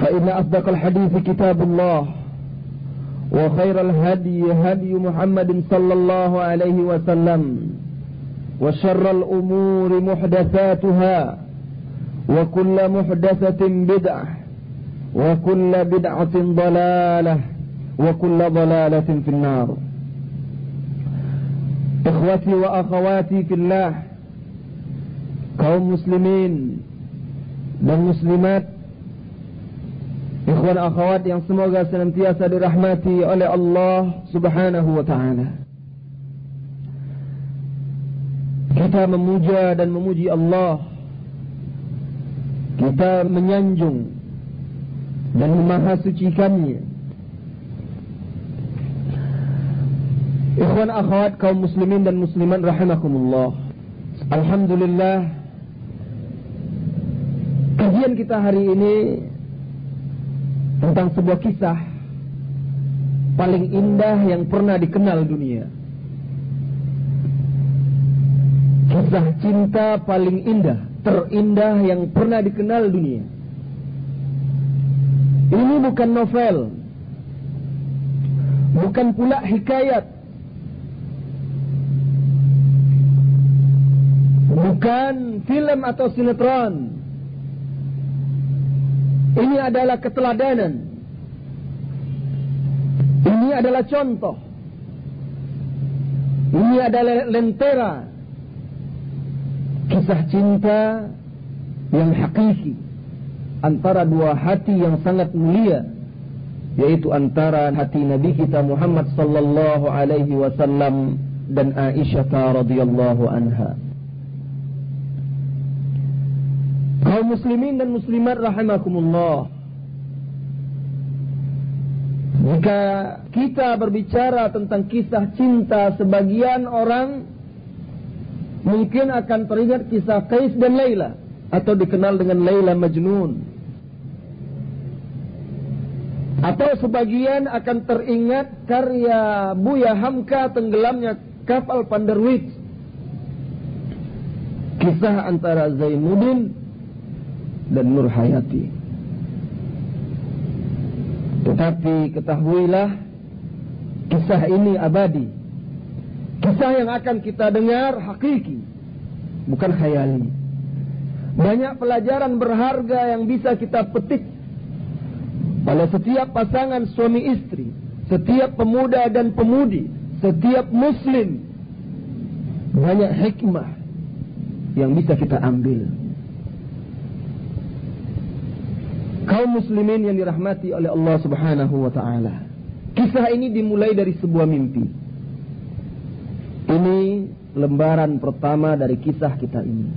فإن أصدق الحديث كتاب الله وخير الهدي هدي محمد صلى الله عليه وسلم وشر الأمور محدثاتها وكل محدثة بدعة وكل بدعة ضلالة وكل ضلالة في النار. Ikhwati wa akhawati fillah kaum muslimin dan muslimat ikhwan akhwat yang semoga senantiasa dirahmati oleh Allah Subhanahu wa taala. Kita memuja dan memuji Allah. Kita menyanjung dan memahasucikannya. Ikhwan akhwat kaum muslimin dan muslimat rahimakumullah. Alhamdulillah kajian kita hari ini tentang sebuah kisah paling indah yang pernah dikenal dunia. Kisah cinta paling indah, terindah yang pernah dikenal dunia. Ini bukan novel. Bukan pula hikayat bukan film atau sinetron. Ini adalah keteladanan. Ini adalah contoh. Ini adalah lentera kisah cinta yang hakiki antara dua hati yang sangat mulia yaitu antara hati Nabi kita Muhammad sallallahu alaihi wasallam dan Aisyah radhiyallahu anha. Kaum muslimin dan muslimat rahimakumullah. Jika kita berbicara tentang kisah cinta sebagian orang mungkin akan teringat kisah Qais dan Laila atau dikenal dengan Laila Majnun. Atau sebagian akan teringat karya Buya Hamka tenggelamnya kapal Panderwitz. Kisah antara Zainuddin dan Nur Hayati. Tetapi ketahuilah kisah ini abadi. Kisah yang akan kita dengar hakiki, bukan khayali. Banyak pelajaran berharga yang bisa kita petik pada setiap pasangan suami istri, setiap pemuda dan pemudi, setiap muslim. Banyak hikmah yang bisa kita ambil. Kaum muslimin yang dirahmati oleh Allah Subhanahu wa taala. Kisah ini dimulai dari sebuah mimpi. Ini lembaran pertama dari kisah kita ini.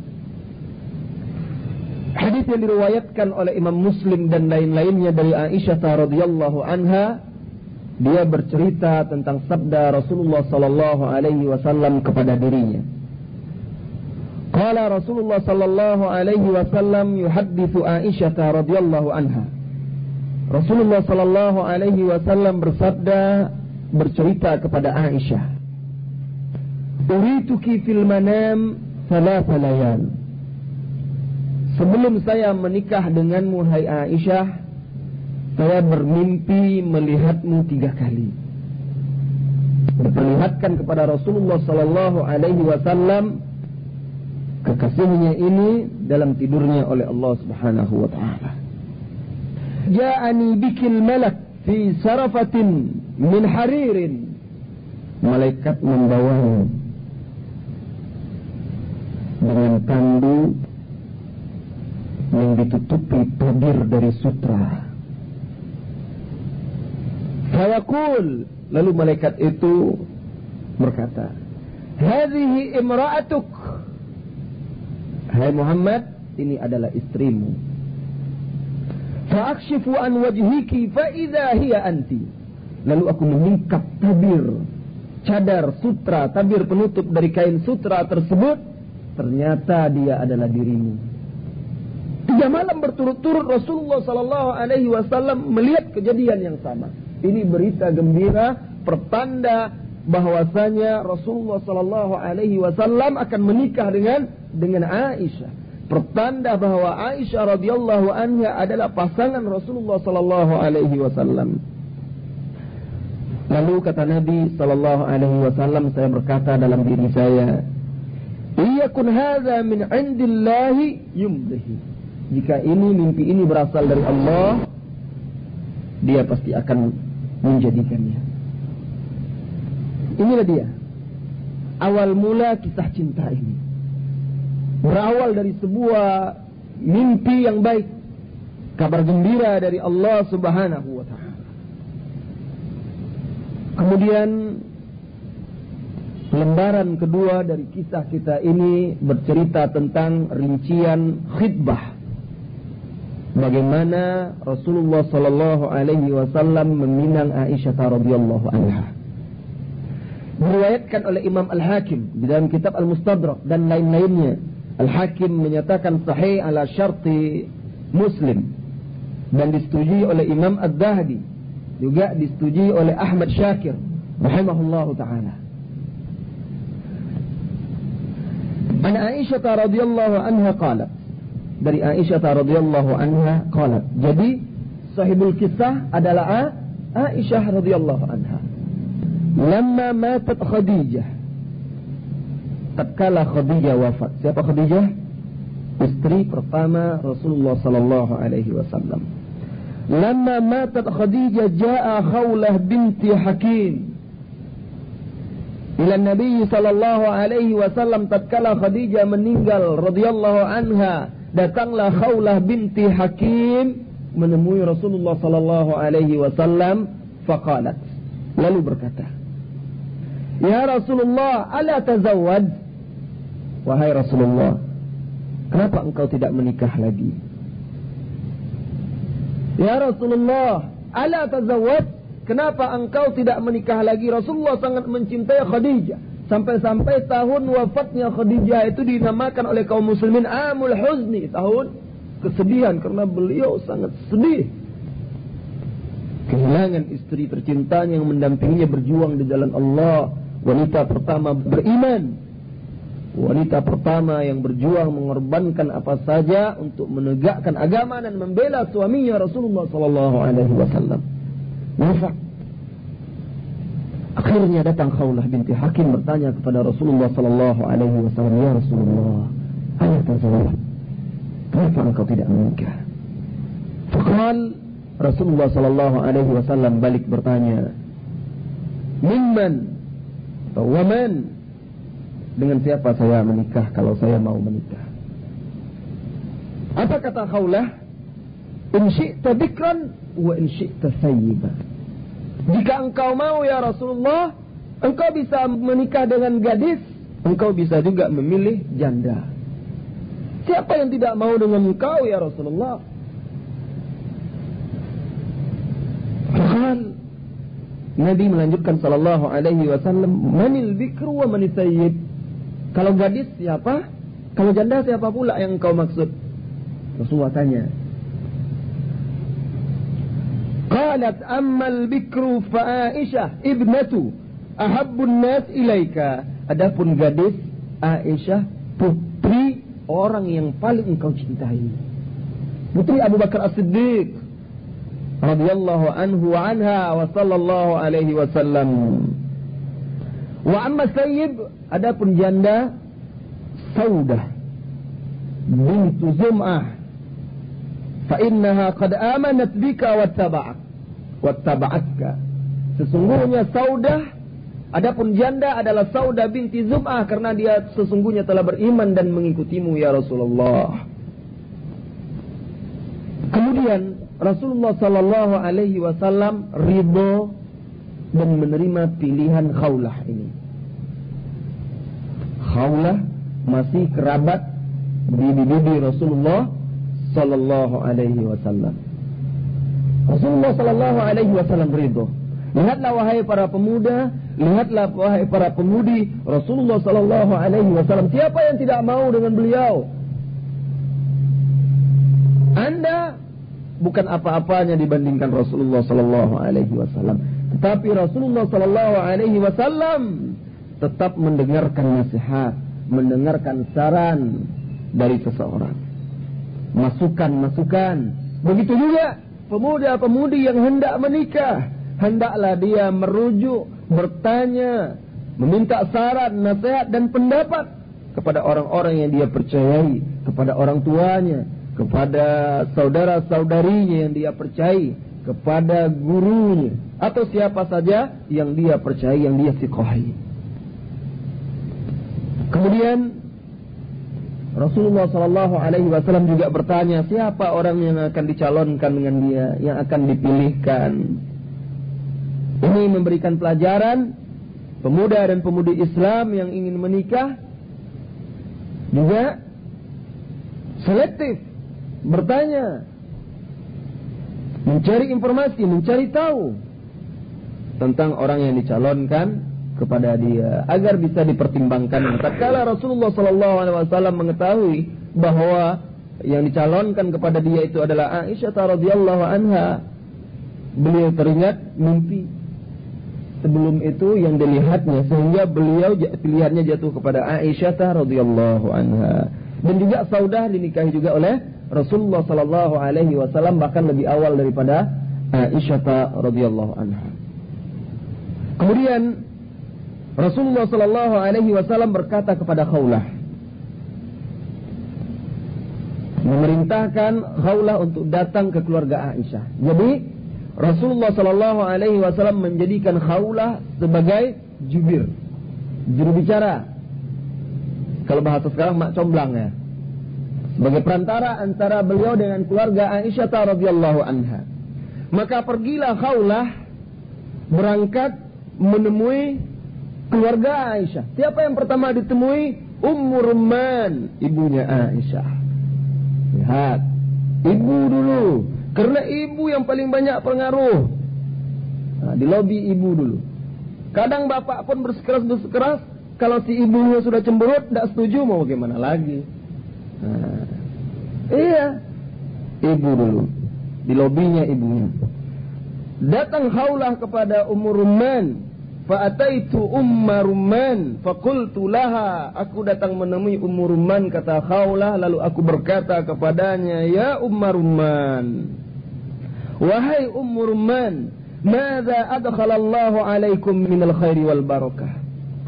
Hadis yang diriwayatkan oleh Imam Muslim dan lain-lainnya dari Aisyah radhiyallahu anha, dia bercerita tentang sabda Rasulullah sallallahu alaihi wasallam kepada dirinya. Qala Rasulullah sallallahu alaihi wasallam yuhaddithu Aisyah radhiyallahu anha. Rasulullah sallallahu alaihi wasallam bersabda bercerita kepada Aisyah. Urituki fil manam thalatha layal. Sebelum saya menikah denganmu hai Aisyah, saya bermimpi melihatmu tiga kali. Diperlihatkan kepada Rasulullah sallallahu alaihi wasallam kekasihnya ini dalam tidurnya oleh Allah Subhanahu wa taala. Ja'ani bikil malak fi sarafatin min haririn. Malaikat membawamu dengan tandu yang ditutupi tabir dari sutra. Fayaqul lalu malaikat itu berkata, "Hadhihi imra'atuk." Hai Muhammad, ini adalah istrimu. Fa'akshifu an wajhiki fa idza hiya anti. Lalu aku menyingkap tabir, cadar sutra, tabir penutup dari kain sutra tersebut, ternyata dia adalah dirimu. Tiga malam berturut-turut Rasulullah Sallallahu Alaihi Wasallam melihat kejadian yang sama. Ini berita gembira, pertanda bahwasanya Rasulullah Sallallahu Alaihi Wasallam akan menikah dengan dengan Aisyah. Pertanda bahwa Aisyah radhiyallahu anha adalah pasangan Rasulullah Sallallahu Alaihi Wasallam. Lalu kata Nabi Sallallahu Alaihi Wasallam, saya berkata dalam diri saya, Iyakun hadza min indillahi yumdihi. Jika ini mimpi ini berasal dari Allah, dia pasti akan menjadikannya. Inilah dia. Awal mula kisah cinta ini. Berawal dari sebuah mimpi yang baik. Kabar gembira dari Allah subhanahu wa ta'ala. Kemudian lembaran kedua dari kisah kita ini bercerita tentang rincian khidbah. Bagaimana Rasulullah sallallahu alaihi wasallam meminang Aisyah radhiyallahu anha diriwayatkan oleh Imam Al-Hakim di dalam kitab Al-Mustadrak dan lain-lainnya. Al-Hakim menyatakan sahih ala syarti Muslim dan disetujui oleh Imam Ad-Dahdi juga disetujui oleh Ahmad Syakir rahimahullahu taala. An Aisyah radhiyallahu anha qalat dari Aisyah radhiyallahu anha qalat. Jadi sahibul kisah adalah Aisyah radhiyallahu anha. Lama matat Khadijah. Tatkala Khadijah wafat. Siapa Khadijah? Istri pertama Rasulullah sallallahu alaihi wasallam. Lama matat Khadijah jaa Khawlah binti Hakim. Ila Nabi sallallahu alaihi wasallam tatkala Khadijah meninggal radhiyallahu anha, datanglah Khawlah binti Hakim menemui Rasulullah sallallahu alaihi wasallam faqalat lalu berkata Ya Rasulullah, ala tazawwad. Wahai Rasulullah, kenapa engkau tidak menikah lagi? Ya Rasulullah, ala tazawwad. Kenapa engkau tidak menikah lagi? Rasulullah sangat mencintai Khadijah. Sampai-sampai tahun wafatnya Khadijah itu dinamakan oleh kaum muslimin Amul Huzni. Tahun kesedihan karena beliau sangat sedih. Kehilangan istri tercintanya yang mendampinginya berjuang di jalan Allah wanita pertama beriman wanita pertama yang berjuang mengorbankan apa saja untuk menegakkan agama dan membela suaminya Rasulullah sallallahu alaihi wasallam. Wafat. Akhirnya datang Khawlah binti Hakim bertanya kepada Rasulullah sallallahu alaihi wasallam, "Ya Rasulullah, ayat tazawwaj. Kenapa engkau tidak menikah?" Fakal Rasulullah sallallahu alaihi wasallam balik bertanya, "Mimman Waman dengan siapa saya menikah kalau saya mau menikah? Apa kata Khawlah? In bikran wa in syi'ta sayyiba. Jika engkau mau ya Rasulullah, engkau bisa menikah dengan gadis, engkau bisa juga memilih janda. Siapa yang tidak mau dengan engkau ya Rasulullah? Bahkan Nabi melanjutkan sallallahu alaihi wasallam, "Manil bikru wa manil sayyid?" Kalau gadis siapa? Kalau janda siapa pula yang engkau maksud? Rasulullah tanya. Qalat ammal bikru fa Aisyah ibnatu ahabbun nas ilaika. Adapun gadis Aisyah putri orang yang paling engkau cintai. Putri Abu Bakar As-Siddiq radhiyallahu anhu wa anha wa sallallahu alaihi wasallam. Wa amma sayyib adapun janda Saudah bintu Zum'ah fa innaha qad amanat bika wattaba'ak wattaba'atka sesungguhnya Saudah Adapun janda adalah Sauda binti Zum'ah karena dia sesungguhnya telah beriman dan mengikutimu ya Rasulullah. Kemudian Rasulullah Sallallahu Alaihi Wasallam ridho dan menerima pilihan Khawlah ini. Khawlah masih kerabat bibi-bibi Rasulullah Sallallahu Alaihi Wasallam. Rasulullah Sallallahu Alaihi Wasallam ridho. Lihatlah wahai para pemuda, lihatlah wahai para pemudi, Rasulullah sallallahu alaihi wasallam. Siapa yang tidak mau dengan beliau? Anda bukan apa-apanya dibandingkan Rasulullah sallallahu alaihi wasallam. Tetapi Rasulullah sallallahu alaihi wasallam tetap mendengarkan nasihat, mendengarkan saran dari seseorang. Masukan-masukan. Begitu juga pemuda-pemudi yang hendak menikah hendaklah dia merujuk, bertanya, meminta saran, nasihat dan pendapat kepada orang-orang yang dia percayai, kepada orang tuanya, kepada saudara-saudarinya yang dia percayai, kepada gurunya atau siapa saja yang dia percayai, yang dia sikohi. Kemudian Rasulullah Shallallahu Alaihi Wasallam juga bertanya siapa orang yang akan dicalonkan dengan dia, yang akan dipilihkan. Ini memberikan pelajaran pemuda dan pemudi Islam yang ingin menikah juga selektif bertanya mencari informasi, mencari tahu tentang orang yang dicalonkan kepada dia agar bisa dipertimbangkan. Tatkala Rasulullah Sallallahu Alaihi Wasallam mengetahui bahwa yang dicalonkan kepada dia itu adalah Aisyah radhiyallahu anha, beliau teringat mimpi sebelum itu yang dilihatnya sehingga beliau pilihannya jatuh kepada Aisyah radhiyallahu anha dan juga Saudah dinikahi juga oleh Rasulullah sallallahu alaihi wasallam bahkan lebih awal daripada Aisyah radhiyallahu anha. Kemudian Rasulullah sallallahu alaihi wasallam berkata kepada Khawlah memerintahkan Khawlah untuk datang ke keluarga Aisyah. Jadi Rasulullah Shallallahu Alaihi Wasallam menjadikan khawlah sebagai jubir, juru bicara. Kalau bahasa sekarang mak comblang ya. Sebagai perantara antara beliau dengan keluarga Aisyah radhiyallahu anha. Maka pergilah khawlah berangkat menemui keluarga Aisyah. Siapa yang pertama ditemui? Ummu Rumman, ibunya Aisyah. Lihat, ibu dulu karena ibu yang paling banyak pengaruh. Nah, di lobi ibu dulu. Kadang bapak pun bersikeras-bersikeras. Kalau si ibunya sudah cemberut, tidak setuju mau bagaimana lagi. Nah, iya. Ibu dulu. Di lobinya ibunya. Datang haulah kepada Umur Rumman. Fa'ataitu umma rumman laha Aku datang menemui ummu rumman Kata khaulah Lalu aku berkata kepadanya Ya umma rumman Wahai Ummu Rumman, "Madza adkhalallahu alaikum minal khairi wal barakah?"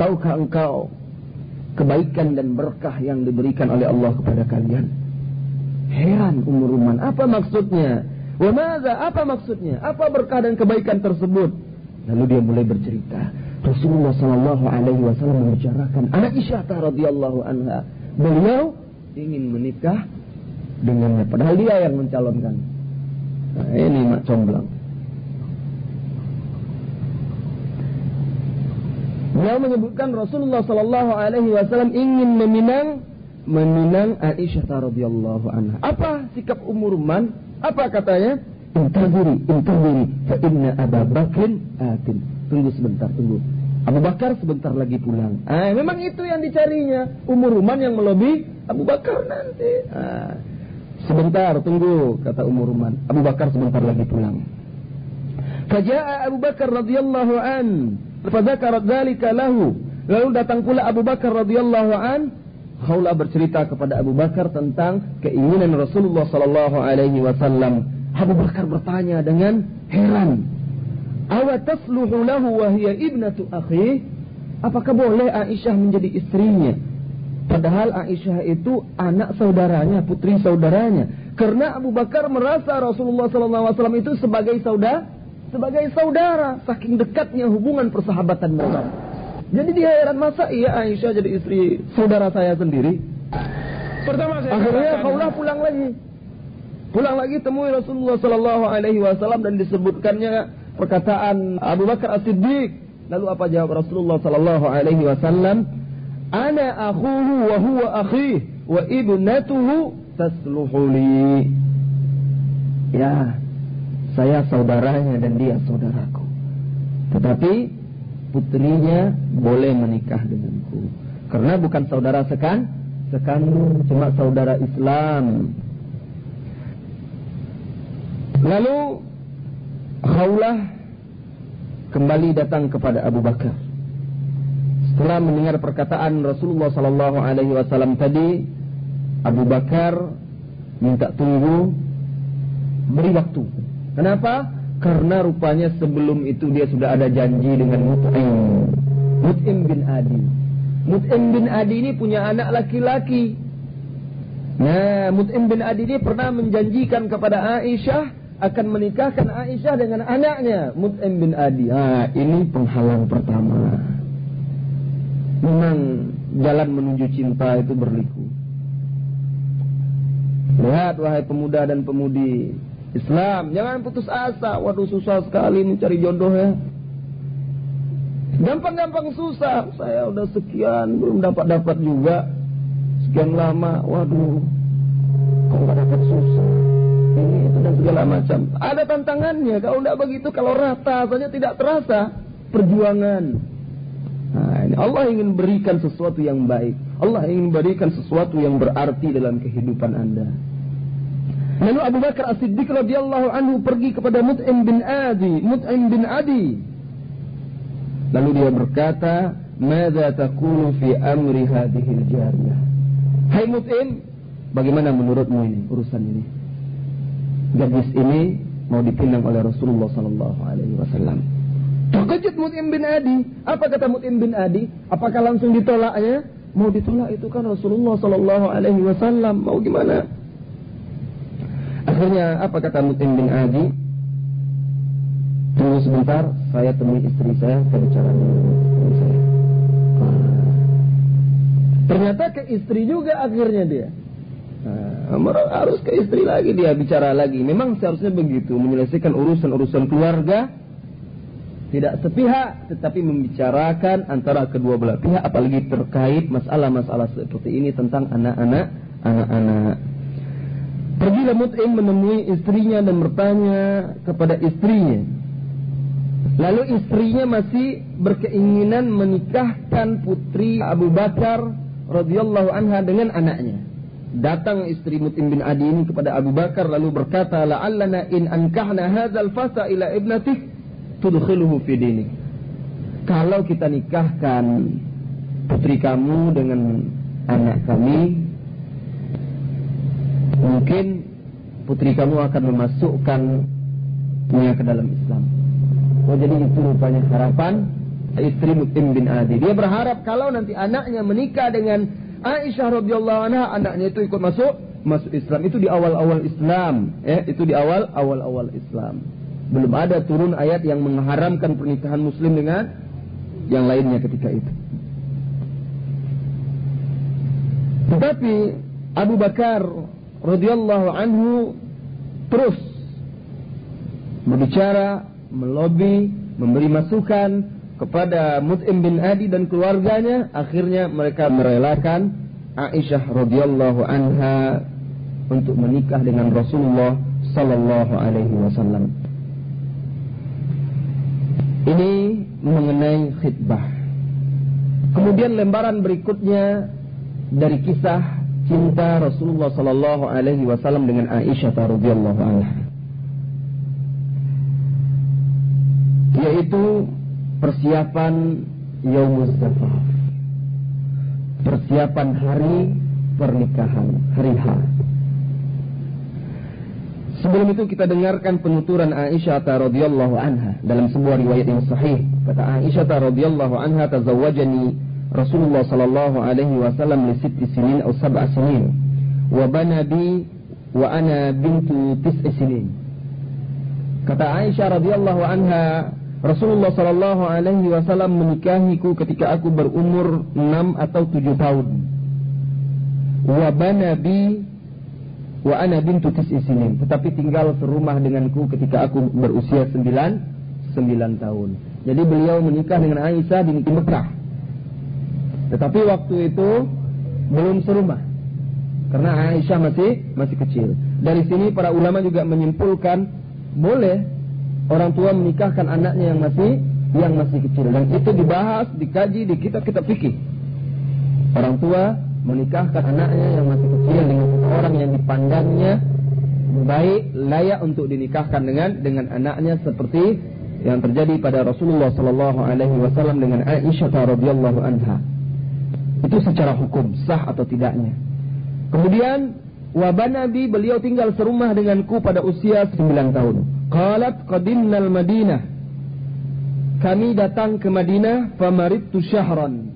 Tahukah engkau kebaikan dan berkah yang diberikan oleh Allah kepada kalian? Heran Ummu Rumman, apa maksudnya? Wa madza apa maksudnya? Apa berkah dan kebaikan tersebut? Lalu dia mulai bercerita. Rasulullah sallallahu alaihi wasallam membicarakan Aisyah radhiyallahu anha. Beliau ingin menikah dengannya padahal dia yang mencalonkan. Nah, ini mak comblang. Beliau menyebutkan Rasulullah Sallallahu Alaihi Wasallam ingin meminang meminang Aisyah radhiyallahu anha. Apa sikap umur man? Apa katanya? Intaziri, intaziri, fa inna Abu Bakr atin. Tunggu sebentar, tunggu. Abu Bakar sebentar lagi pulang. Ah, memang itu yang dicarinya. Umur Ruman yang melebihi Abu Bakar nanti. Ah, sebentar, tunggu, kata Umur Ruman. Abu Bakar sebentar lagi pulang. Faja'a Abu Bakar radhiyallahu an Fadzakarat dzalika lahu. Lalu datang pula Abu Bakar radhiyallahu an. Khawla bercerita kepada Abu Bakar tentang keinginan Rasulullah sallallahu alaihi wasallam. Abu Bakar bertanya dengan heran. Awa tasluhu lahu wa hiya? Apakah boleh Aisyah menjadi istrinya? Padahal Aisyah itu anak saudaranya, putri saudaranya. Karena Abu Bakar merasa Rasulullah SAW itu sebagai saudara, sebagai saudara, saking dekatnya hubungan persahabatan mereka. Jadi dia heran masa iya Aisyah jadi istri saudara saya sendiri. Pertama saya akhirnya kaulah pulang lagi. Pulang lagi temui Rasulullah Sallallahu Alaihi Wasallam dan disebutkannya perkataan Abu Bakar As-Siddiq. Lalu apa jawab Rasulullah Sallallahu Alaihi Wasallam? Ana akhuhu wa huwa akhi wa ibnatuhu tasluhuli. Ya, saya saudaranya dan dia saudaraku. Tetapi putrinya boleh menikah denganku. Karena bukan saudara sekan, sekandung, cuma saudara Islam. Lalu Khawlah kembali datang kepada Abu Bakar. Setelah mendengar perkataan Rasulullah sallallahu alaihi wasallam tadi, Abu Bakar minta tunggu beri waktu Kenapa? Karena rupanya sebelum itu dia sudah ada janji dengan Mut'im. Mut'im bin Adi. Mut'im bin Adi ini punya anak laki-laki. Nah, Mut'im bin Adi ini pernah menjanjikan kepada Aisyah akan menikahkan Aisyah dengan anaknya, Mut'im bin Adi. Ah, ini penghalang pertama. Memang jalan menuju cinta itu berliku. Lihat wahai pemuda dan pemudi, Islam. Jangan putus asa. Waduh susah sekali mencari jodoh ya. Gampang-gampang susah. Saya udah sekian belum dapat-dapat juga. Sekian lama. Waduh. Kok nggak dapat susah. Ini itu dan segala macam. Ada tantangannya. Kalau tidak begitu, kalau rata saja tidak terasa perjuangan. Nah, ini Allah ingin berikan sesuatu yang baik. Allah ingin berikan sesuatu yang berarti dalam kehidupan Anda. Lalu Abu Bakar As-Siddiq radhiyallahu anhu pergi kepada Mut'im bin Adi, Mut'im bin Adi. Lalu dia berkata, "Madza taqulu fi amri hadhihi al-jariyah?" Hai Mut'im, bagaimana menurutmu ini urusan ini? Gadis ini mau dipinang oleh Rasulullah sallallahu alaihi wasallam. Terkejut Mut'im bin Adi. Apa kata Mut'im bin Adi? Apakah langsung ditolaknya? Mau ditolak itu kan Rasulullah sallallahu alaihi wasallam. Mau gimana? Akhirnya apa kata Mutim bin Adi? Tunggu sebentar, saya temui istri saya, saya bicara dengan saya. Ternyata ke istri juga akhirnya dia. Nah, harus ke istri lagi dia bicara lagi. Memang seharusnya begitu, menyelesaikan urusan-urusan keluarga tidak sepihak tetapi membicarakan antara kedua belah pihak apalagi terkait masalah-masalah seperti ini tentang anak-anak anak-anak Pergilah Mut'im menemui istrinya dan bertanya kepada istrinya. Lalu istrinya masih berkeinginan menikahkan putri Abu Bakar radhiyallahu anha dengan anaknya. Datang istri Mut'im bin Adi ini kepada Abu Bakar lalu berkata, "La'allana in ankahna hadzal fasa ila ibnatik tudkhiluhu fi dinik." Kalau kita nikahkan putri kamu dengan anak kami, mungkin putri kamu akan memasukkannya ke dalam Islam. Oh jadi itu rupanya harapan istri Mutim bin Adi. Dia berharap kalau nanti anaknya menikah dengan Aisyah radhiyallahu anha, anaknya itu ikut masuk masuk Islam. Itu di awal-awal Islam, ya, itu di awal awal-awal Islam. Belum ada turun ayat yang mengharamkan pernikahan muslim dengan yang lainnya ketika itu. Tetapi Abu Bakar radhiyallahu anhu terus berbicara, melobi, memberi masukan kepada Mut'im bin Adi dan keluarganya, akhirnya mereka merelakan Aisyah radhiyallahu anha untuk menikah dengan Rasulullah sallallahu alaihi wasallam. Ini mengenai khidbah. Kemudian lembaran berikutnya dari kisah cinta Rasulullah sallallahu alaihi wasallam dengan Aisyah radhiyallahu anha. Yaitu persiapan Yaumuz Zafaf. Persiapan hari pernikahan, hari H. Sebelum itu kita dengarkan penuturan Aisyah radhiyallahu anha dalam sebuah riwayat yang sahih. Kata Aisyah radhiyallahu anha tazawwajani Rasulullah sallallahu alaihi wasallam li sitti sinin atau sab'a sinin wa bana bi wa ana bintu tis'i sinin. Kata Aisyah radhiyallahu anha Rasulullah Shallallahu Alaihi Wasallam menikahiku ketika aku berumur 6 atau 7 tahun. Wabana bi wa ana bintu tis'i sinin. Tetapi tinggal serumah denganku ketika aku berusia 9 9 tahun. Jadi beliau menikah dengan Aisyah di Mekah. Tetapi waktu itu belum serumah. Karena Aisyah masih masih kecil. Dari sini para ulama juga menyimpulkan boleh orang tua menikahkan anaknya yang masih yang masih kecil dan itu dibahas, dikaji di kitab-kitab fikih. Orang tua menikahkan anaknya yang masih kecil dengan orang yang dipandangnya baik layak untuk dinikahkan dengan dengan anaknya seperti yang terjadi pada Rasulullah sallallahu alaihi wasallam dengan Aisyah radhiyallahu anha. Itu secara hukum sah atau tidaknya. Kemudian wabanabi beliau tinggal serumah denganku pada usia 9 tahun. Qalat qadimnal Madinah. Kami datang ke Madinah famaridtu syahran.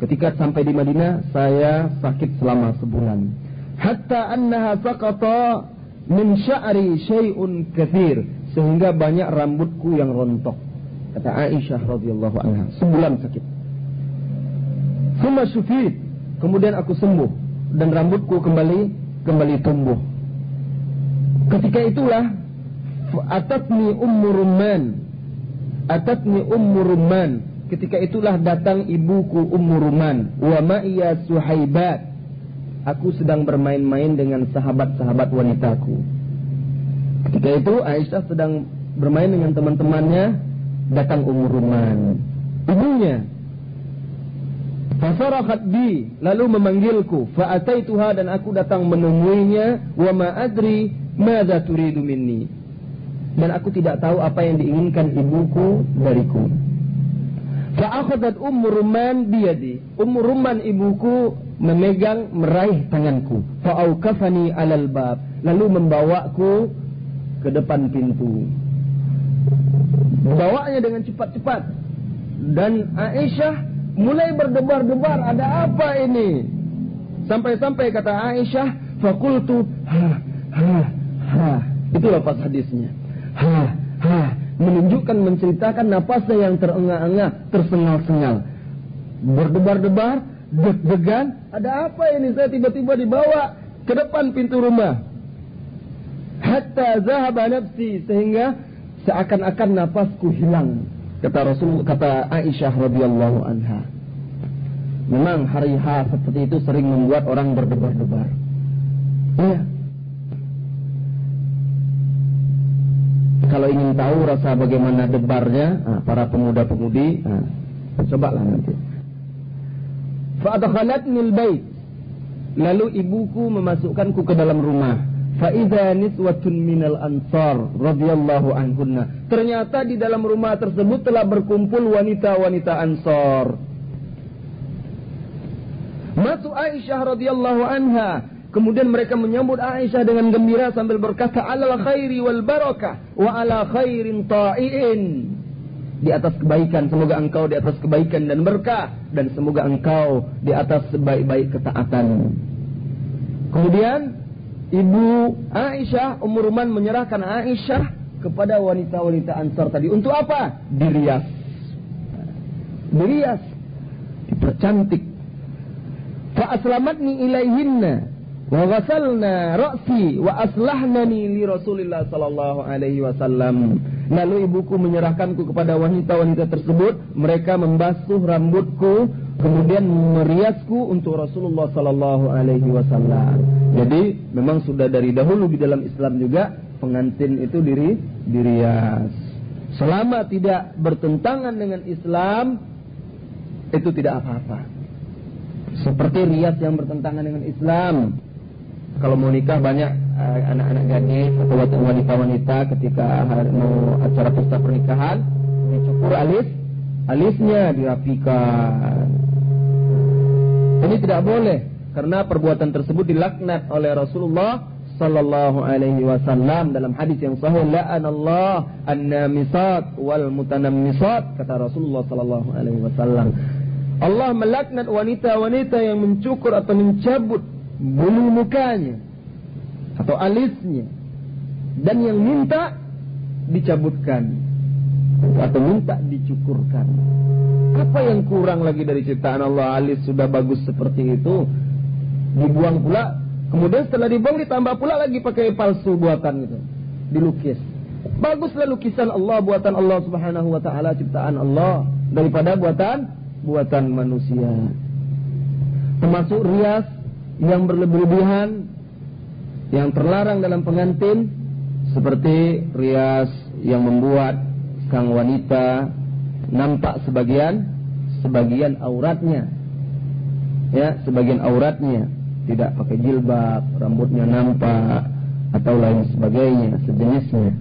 Ketika sampai di Madinah, saya sakit selama sebulan. Hatta annaha saqata min sya'ri syai'un kathir. Sehingga banyak rambutku yang rontok. Kata Aisyah radhiyallahu anha. Sebulan sakit. Suma syufit. Kemudian aku sembuh. Dan rambutku kembali kembali tumbuh. Ketika itulah atatni ummu rumman. Atatni ummu rumman. Ketika itulah datang ibuku ummu rumman. Wa ma'iya suhaibat. Aku sedang bermain-main dengan sahabat-sahabat wanitaku. Ketika itu Aisyah sedang bermain dengan teman-temannya. Datang ummu rumman. Ibunya Fasarakat bi lalu memanggilku fa'ataituha dan aku datang menemuinya wa ma adri madza turidu minni dan aku tidak tahu apa yang diinginkan ibuku dariku. Fa'akhadat Ummu Rumman biyadi. Ummu Rumman ibuku memegang meraih tanganku. Fa'aukafani alal bab. Lalu membawaku ke depan pintu. Membawanya dengan cepat-cepat. Dan Aisyah mulai berdebar-debar. Ada apa ini? Sampai-sampai kata Aisyah, Fakultu, ha, ha, ha. Itulah pas hadisnya ha, ha, menunjukkan menceritakan napasnya yang terengah-engah, tersengal-sengal. Berdebar-debar, deg-degan, ada apa ini? Saya tiba-tiba dibawa ke depan pintu rumah. Hatta zahaba nafsi sehingga seakan-akan napasku hilang. Kata Rasul kata Aisyah radhiyallahu anha. Memang hari H seperti itu sering membuat orang berdebar-debar. Iya, kalau ingin tahu rasa bagaimana debarnya nah, para pemuda-pemudi, nah, cobalah nanti. Fa'adkhalatnil bait. Lalu ibuku memasukkanku ke dalam rumah. Fa'idha niswatun minal ansar radhiyallahu anhunna. Ternyata di dalam rumah tersebut telah berkumpul wanita-wanita ansar. Masuk Aisyah radhiyallahu anha Kemudian mereka menyambut Aisyah dengan gembira sambil berkata alal khairi wal barakah wa ala khairin ta'iin. Di atas kebaikan, semoga engkau di atas kebaikan dan berkah dan semoga engkau di atas sebaik-baik ketaatan. Kemudian ibu Aisyah Umur Ruman menyerahkan Aisyah kepada wanita-wanita Ansar tadi untuk apa? Dirias. Dirias. Dipercantik. Fa aslamatni ilaihinna wa ghasalna ra'si wa aslahnani li Rasulillah sallallahu alaihi wasallam Lalu ibuku menyerahkanku kepada wanita-wanita tersebut. Mereka membasuh rambutku, kemudian meriasku untuk Rasulullah Sallallahu Alaihi Wasallam. Jadi memang sudah dari dahulu di dalam Islam juga pengantin itu diri dirias. Selama tidak bertentangan dengan Islam, itu tidak apa-apa. Seperti rias yang bertentangan dengan Islam. Kalau mau nikah banyak eh, anak-anak gadis atau wanita-wanita ketika mau acara pesta pernikahan dicukur alis, alisnya dirapikan. Ini tidak boleh karena perbuatan tersebut dilaknat oleh Rasulullah sallallahu alaihi wasallam dalam hadis yang sahih la'anallah an-namisat wal mutanammisat kata Rasulullah sallallahu alaihi wasallam. Allah melaknat wanita-wanita yang mencukur atau mencabut bulu mukanya atau alisnya dan yang minta dicabutkan atau minta dicukurkan. Apa yang kurang lagi dari ciptaan Allah alis sudah bagus seperti itu dibuang pula kemudian setelah dibuang ditambah pula lagi pakai palsu buatan itu dilukis. Baguslah lukisan Allah buatan Allah Subhanahu wa taala ciptaan Allah daripada buatan buatan manusia. Termasuk rias yang berlebihan yang terlarang dalam pengantin seperti rias yang membuat sang wanita nampak sebagian sebagian auratnya. Ya, sebagian auratnya tidak pakai jilbab, rambutnya nampak atau lain sebagainya, sejenisnya.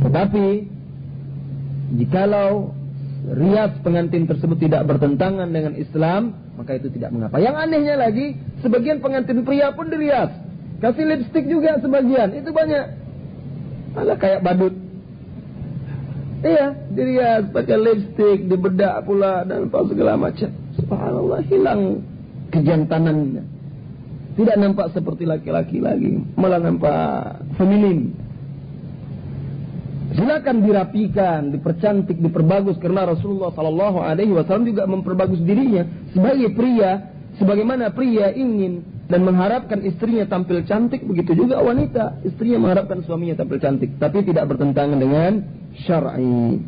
Tetapi jikalau rias pengantin tersebut tidak bertentangan dengan Islam, maka itu tidak mengapa. Yang anehnya lagi, sebagian pengantin pria pun dirias. Kasih lipstick juga sebagian, itu banyak. Malah kayak badut. Iya, dirias pakai lipstick, dibedak pula dan apa segala macam. Subhanallah, hilang kejantanannya. Tidak nampak seperti laki-laki lagi, malah nampak feminin. Silakan dirapikan, dipercantik, diperbagus karena Rasulullah Sallallahu Alaihi Wasallam juga memperbagus dirinya sebagai pria, sebagaimana pria ingin dan mengharapkan istrinya tampil cantik, begitu juga wanita. Istrinya mengharapkan suaminya tampil cantik, tapi tidak bertentangan dengan syar'i.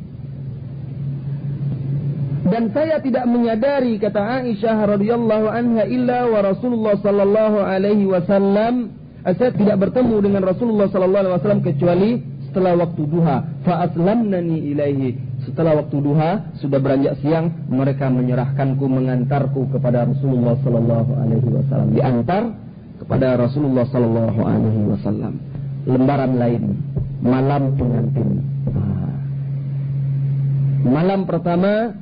Dan saya tidak menyadari kata Aisyah radhiyallahu anha illa wa Rasulullah sallallahu alaihi wasallam. Saya tidak bertemu dengan Rasulullah sallallahu alaihi wasallam kecuali setelah waktu duha. Fa aslamnani ilaihi setelah waktu duha sudah beranjak siang mereka menyerahkanku mengantarku kepada Rasulullah sallallahu alaihi wasallam diantar kepada Rasulullah sallallahu alaihi wasallam lembaran lain malam pengantin ah. malam pertama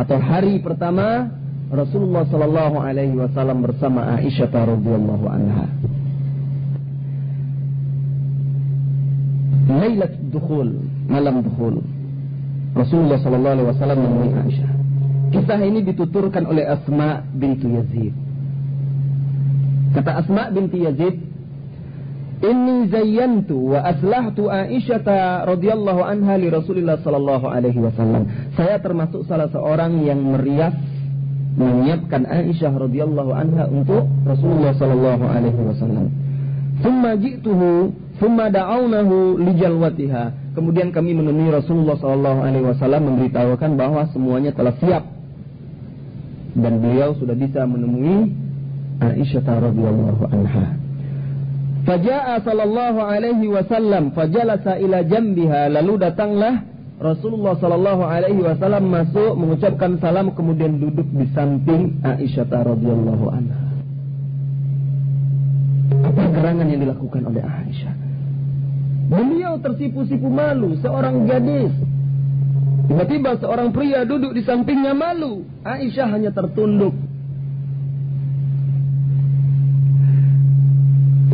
atau hari pertama Rasulullah sallallahu alaihi wasallam bersama Aisyah radhiyallahu anha Lailat dukhul, malam dukhul. Rasulullah sallallahu alaihi wasallam menemui Aisyah. Kisah ini dituturkan oleh Asma bintu Yazid. Kata Asma binti Yazid, Inni zayyantu wa aslahtu Aisyah radhiyallahu anha li Rasulillah sallallahu alaihi wasallam. Saya termasuk salah seorang yang merias menyiapkan Aisyah radhiyallahu anha untuk Rasulullah sallallahu alaihi wasallam. Thumma ji'tuhu Thumma da'aunahu lijalwatiha. Kemudian kami menemui Rasulullah sallallahu alaihi wasallam memberitahukan bahwa semuanya telah siap. Dan beliau sudah bisa menemui Aisyah radhiyallahu anha. Faja'a sallallahu alaihi wasallam fajalasa ila jambiha lalu datanglah Rasulullah sallallahu alaihi wasallam masuk mengucapkan salam kemudian duduk di samping Aisyah radhiyallahu anha. Apa gerangan yang dilakukan oleh Aisyah? Beliau tersipu-sipu malu, seorang gadis. Tiba-tiba seorang pria duduk di sampingnya malu. Aisyah hanya tertunduk.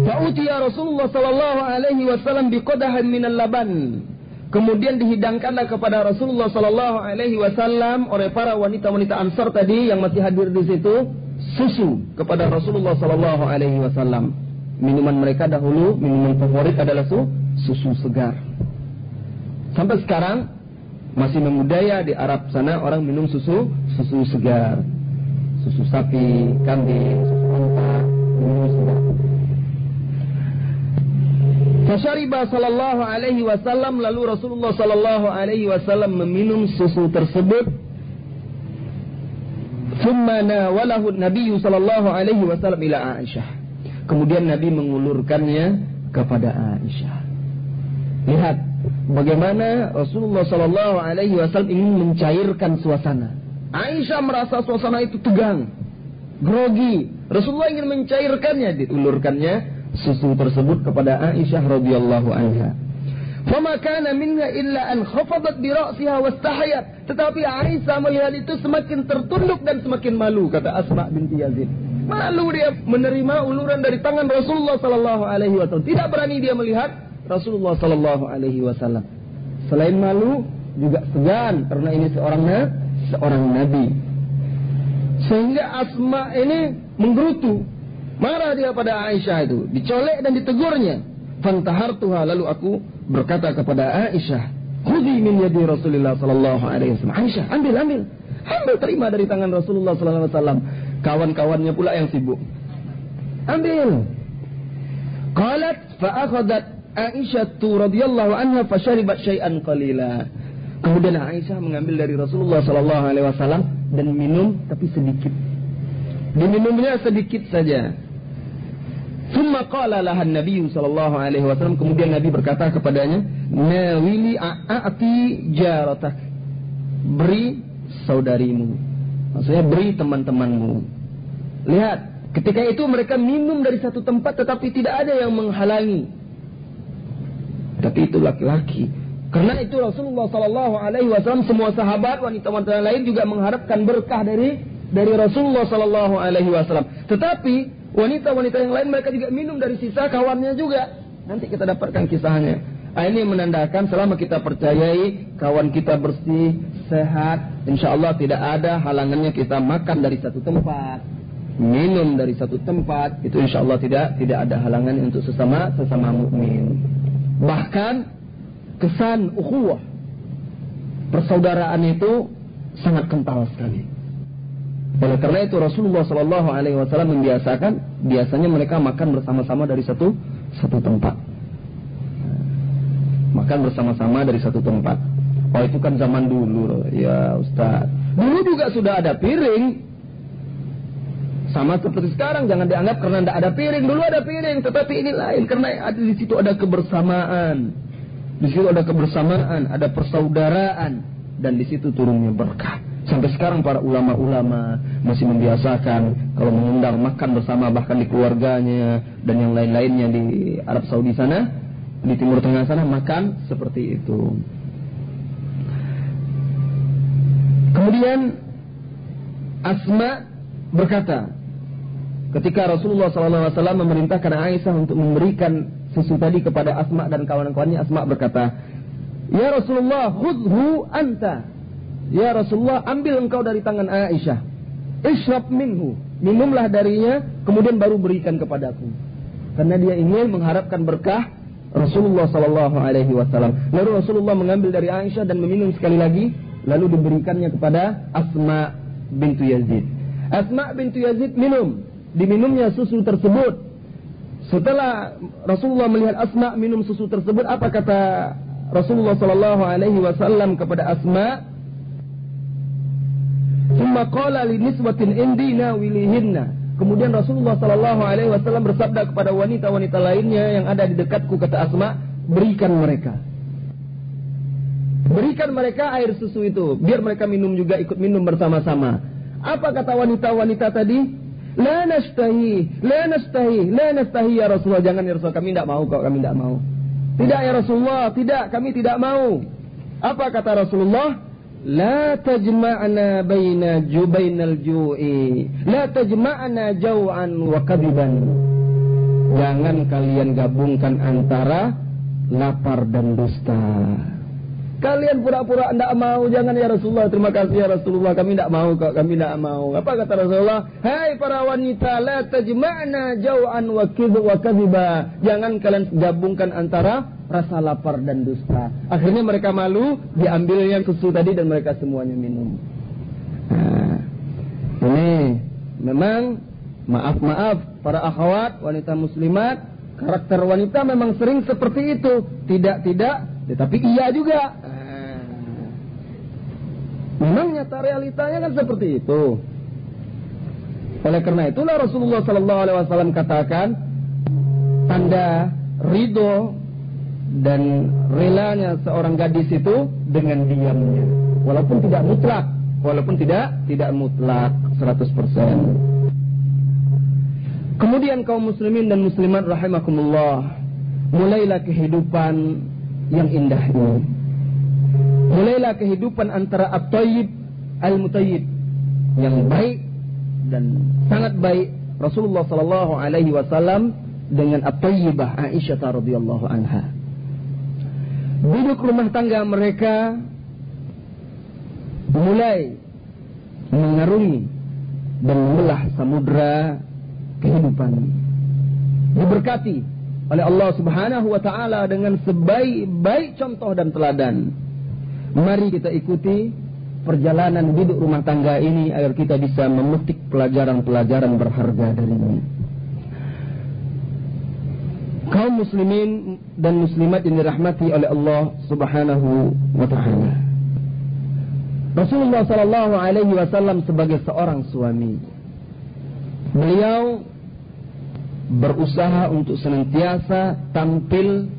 Fa'utiya Rasulullah sallallahu alaihi wasallam biqadahan minal laban. Kemudian dihidangkanlah kepada Rasulullah sallallahu alaihi wasallam oleh para wanita-wanita Ansar tadi yang masih hadir di situ susu kepada Rasulullah sallallahu alaihi wasallam. Minuman mereka dahulu minuman favorit adalah susu susu segar. Sampai sekarang masih memudaya di Arab sana orang minum susu susu segar. Susu sapi, kambing, susu unta, minum segar. Fasyariba sallallahu alaihi wasallam lalu Rasulullah sallallahu alaihi wasallam meminum susu tersebut. Thumma nawalahu Nabi sallallahu alaihi wasallam ila Aisyah. Kemudian Nabi mengulurkannya kepada Aisyah. Lihat bagaimana Rasulullah sallallahu alaihi wasallam ingin mencairkan suasana. Aisyah merasa suasana itu tegang, grogi. Rasulullah ingin mencairkannya, diulurkannya susu tersebut kepada Aisyah radhiyallahu anha. Fama kana minha illa an khafadat bi ra'siha. Tetapi Aisyah melihat itu semakin tertunduk dan semakin malu kata Asma binti Yazid. Malu dia menerima uluran dari tangan Rasulullah sallallahu alaihi wasallam. Tidak berani dia melihat Rasulullah sallallahu alaihi wasallam. Selain malu juga segan karena ini seorang seorang nabi. Sehingga Asma ini menggerutu Marah dia pada Aisyah itu, dicolek dan ditegurnya. Fantahartuha lalu aku berkata kepada Aisyah, "Khudhi min yadi Rasulullah sallallahu alaihi wasallam." Aisyah, ambil, ambil. Ambil terima dari tangan Rasulullah sallallahu alaihi wasallam. Kawan-kawannya pula yang sibuk. Ambil. Qalat fa akhadhat Aisyah radhiyallahu anha fasharibat syai'an qalila. Kemudian Aisyah mengambil dari Rasulullah sallallahu alaihi wasallam dan minum tapi sedikit. Diminumnya sedikit saja. Summa qala lahan Nabi sallallahu alaihi wasallam kemudian Nabi berkata kepadanya, "Nawili a'ati jaratak." Beri saudarimu. Maksudnya beri teman-temanmu. Lihat, ketika itu mereka minum dari satu tempat tetapi tidak ada yang menghalangi. Tapi itu laki-laki. Karena itu Rasulullah sallallahu alaihi wasallam semua sahabat wanita-wanita lain juga mengharapkan berkah dari dari Rasulullah sallallahu alaihi wasallam. Tetapi Wanita-wanita yang lain mereka juga minum dari sisa kawannya juga. Nanti kita dapatkan kisahnya. Nah, ini menandakan selama kita percayai kawan kita bersih, sehat, insya Allah tidak ada halangannya kita makan dari satu tempat, minum dari satu tempat, itu insya Allah tidak tidak ada halangan untuk sesama sesama mukmin. Bahkan kesan ukhuwah persaudaraan itu sangat kental sekali. Oleh karena itu Rasulullah Shallallahu Alaihi Wasallam membiasakan biasanya mereka makan bersama-sama dari satu satu tempat. Makan bersama-sama dari satu tempat. Oh itu kan zaman dulu ya Ustaz. Dulu juga sudah ada piring. Sama seperti sekarang jangan dianggap karena tidak ada piring. Dulu ada piring, tetapi ini lain karena ada di situ ada kebersamaan. Di situ ada kebersamaan, ada persaudaraan dan di situ turunnya berkah. Sampai sekarang para ulama-ulama masih membiasakan kalau mengundang makan bersama bahkan di keluarganya dan yang lain-lainnya di Arab Saudi sana, di Timur Tengah sana makan seperti itu. Kemudian Asma berkata, ketika Rasulullah SAW memerintahkan Aisyah untuk memberikan susu tadi kepada Asma dan kawan-kawannya, Asma berkata, Ya Rasulullah, khudhu anta Ya Rasulullah, ambil engkau dari tangan Aisyah. Ishrab minhu. Minumlah darinya, kemudian baru berikan kepadaku. Karena dia ingin mengharapkan berkah Rasulullah Sallallahu Alaihi Wasallam. Lalu Rasulullah mengambil dari Aisyah dan meminum sekali lagi, lalu diberikannya kepada Asma bintu Yazid. Asma bintu Yazid minum, diminumnya susu tersebut. Setelah Rasulullah melihat Asma minum susu tersebut, apa kata Rasulullah Sallallahu Alaihi Wasallam kepada Asma? Thumma qala li niswatin indina wilihinna. Kemudian Rasulullah sallallahu alaihi wasallam bersabda kepada wanita-wanita lainnya yang ada di dekatku kata Asma, berikan mereka. Berikan mereka air susu itu, biar mereka minum juga ikut minum bersama-sama. Apa kata wanita-wanita tadi? La nashtahi, la nashtahi, la nashtahi ya Rasulullah. Jangan ya Rasul, kami tidak mau kok, kami tidak mau. Tidak ya Rasulullah, tidak, kami tidak mau. Apa kata Rasulullah? La tajma'na baina jubainal ju'i. La tajma'na jau'an wa kadiban. Jangan kalian gabungkan antara lapar dan dusta. Kalian pura-pura tidak mau, jangan ya Rasulullah. Terima kasih ya Rasulullah. Kami tidak mau kami tidak mau. Apa kata Rasulullah? Hai para wanita, la tajma'na jau'an wa wa kadhiba. Jangan kalian gabungkan antara rasa lapar dan dusta. Akhirnya mereka malu, diambilnya susu tadi dan mereka semuanya minum. Nah, ini memang maaf-maaf para akhwat wanita muslimat karakter wanita memang sering seperti itu. Tidak, tidak, tetapi iya juga. Memang nyata realitanya kan seperti itu. Oleh karena itulah Rasulullah Sallallahu Alaihi Wasallam katakan tanda ridho dan relanya seorang gadis itu dengan diamnya, walaupun tidak mutlak, walaupun tidak tidak mutlak 100%. Kemudian kaum muslimin dan muslimat rahimakumullah, mulailah kehidupan yang indah ini. Mulailah kehidupan antara at-tayyib al-mutayyib yang baik dan sangat baik Rasulullah sallallahu alaihi wasallam dengan at-tayyibah Aisyah radhiyallahu anha. Duduk rumah tangga mereka mulai mengarungi dan membelah samudra kehidupan. Diberkati oleh Allah Subhanahu wa taala dengan sebaik-baik contoh dan teladan. Mari kita ikuti perjalanan hidup rumah tangga ini agar kita bisa memetik pelajaran-pelajaran berharga darinya. Kaum muslimin dan muslimat yang dirahmati oleh Allah Subhanahu wa taala. Rasulullah sallallahu alaihi wasallam sebagai seorang suami Beliau berusaha untuk senantiasa tampil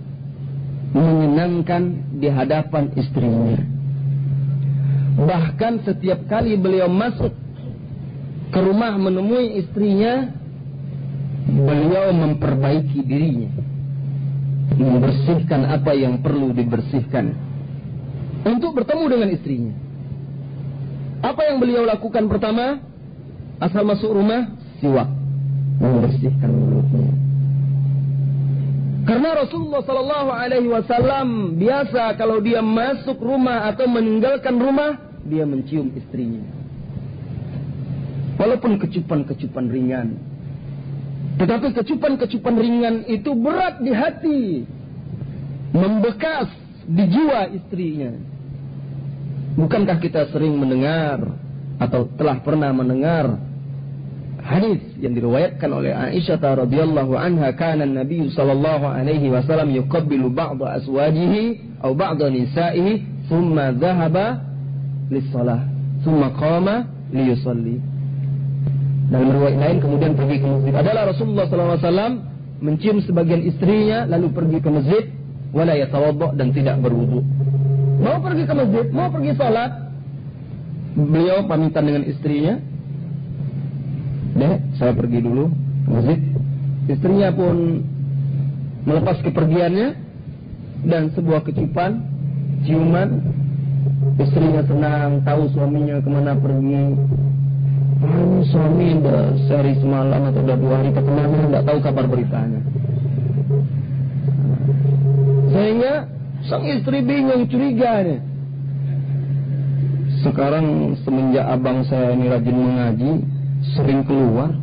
menyenangkan di hadapan istrinya. Bahkan setiap kali beliau masuk ke rumah menemui istrinya, beliau memperbaiki dirinya. Membersihkan apa yang perlu dibersihkan. Untuk bertemu dengan istrinya. Apa yang beliau lakukan pertama? Asal masuk rumah, siwak membersihkan mulutnya. Karena Rasulullah Sallallahu Alaihi Wasallam biasa kalau dia masuk rumah atau meninggalkan rumah dia mencium istrinya. Walaupun kecupan-kecupan ringan, tetapi kecupan-kecupan ringan itu berat di hati, membekas di jiwa istrinya. Bukankah kita sering mendengar atau telah pernah mendengar hadis yang diriwayatkan oleh Aisyah radhiyallahu anha kana Nabi sallallahu alaihi wasallam yuqabbilu ba'd aswajihi atau ba'd nisa'ihi thumma dhahaba lis-shalah thumma qama liyusalli. Dalam riwayat lain kemudian pergi ke masjid. Adalah Rasulullah sallallahu alaihi wasallam mencium sebagian istrinya lalu pergi ke masjid wala yatawadda dan tidak berwudu. Mau pergi ke masjid mau pergi salat beliau pamitan dengan istrinya Dek, saya pergi dulu ke masjid. Istrinya pun melepas kepergiannya dan sebuah kecupan, ciuman. Istrinya senang tahu suaminya ke mana pergi. Ah, suami udah sehari semalam atau udah dua hari ke ke mana, tidak tahu kabar beritanya. Sehingga sang istri bingung curiga nih. Sekarang semenjak abang saya ini rajin mengaji, sering keluar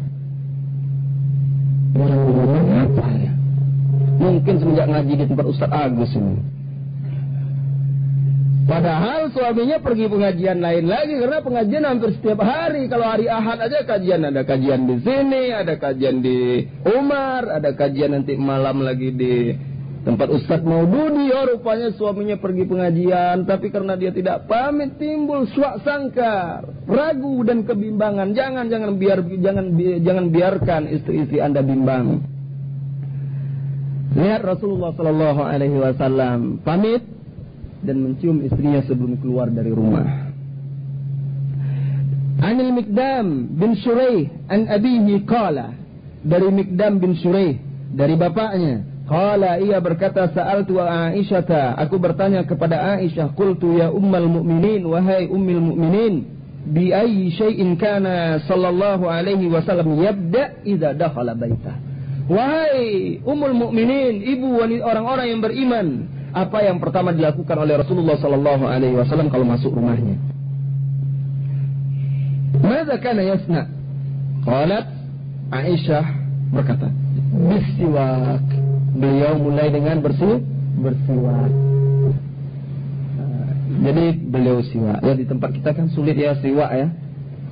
orang apa ya mungkin semenjak ngaji di tempat Ustaz Agus ini Padahal suaminya pergi pengajian lain lagi karena pengajian hampir setiap hari. Kalau hari Ahad aja kajian ada kajian di sini, ada kajian di Umar, ada kajian nanti malam lagi di Tempat Ustadz Maududi, oh rupanya suaminya pergi pengajian, tapi karena dia tidak pamit timbul suak sangka, ragu dan kebimbangan. Jangan jangan biar jangan jangan biarkan istri-istri Anda bimbang. Lihat Rasulullah Shallallahu Alaihi Wasallam pamit dan mencium istrinya sebelum keluar dari rumah. Anil Mikdam bin Shuraih an abihi qala dari Mikdam bin Shuraih dari bapaknya Qala ia berkata sa'altu Aisyah aku bertanya kepada Aisyah qultu ya ummal mu'minin wahai ummil mu'minin bi ayyi syai'in kana sallallahu alaihi wasallam yabda idza dakhala baitah wahai ummul mu'minin ibu orang-orang yang beriman apa yang pertama dilakukan oleh Rasulullah sallallahu alaihi wasallam kalau masuk rumahnya? Mada kana yasna? Qalat Aisyah berkata bisiwak beliau mulai dengan bersih bersiwak. Jadi beliau siwak. Ya di tempat kita kan sulit ya siwak ya.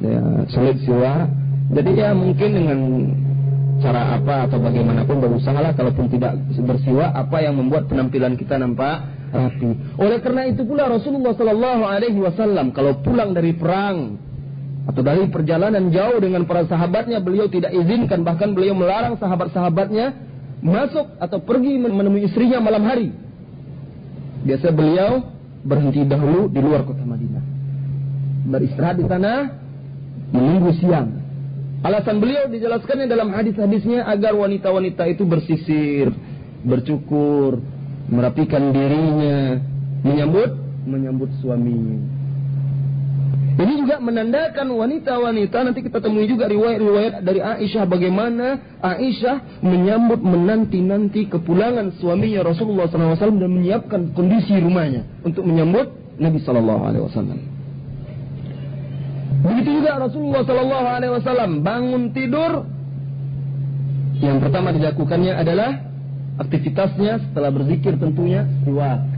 Ya sulit siwak. Jadi ya mungkin dengan cara apa atau bagaimanapun berusahalah kalaupun tidak bersiwak apa yang membuat penampilan kita nampak rapi. Oleh karena itu pula Rasulullah Shallallahu Alaihi Wasallam kalau pulang dari perang atau dari perjalanan jauh dengan para sahabatnya beliau tidak izinkan bahkan beliau melarang sahabat-sahabatnya masuk atau pergi menemui istrinya malam hari. Biasa beliau berhenti dahulu di luar kota Madinah. Beristirahat di sana menunggu siang. Alasan beliau dijelaskannya dalam hadis-hadisnya agar wanita-wanita itu bersisir, bercukur, merapikan dirinya, menyambut menyambut suaminya. Ini juga menandakan wanita-wanita nanti kita temui juga riwayat-riwayat dari Aisyah bagaimana Aisyah menyambut menanti-nanti kepulangan suaminya Rasulullah SAW dan menyiapkan kondisi rumahnya untuk menyambut Nabi SAW. Begitu juga Rasulullah SAW bangun tidur yang pertama dilakukannya adalah aktivitasnya setelah berzikir tentunya siwak.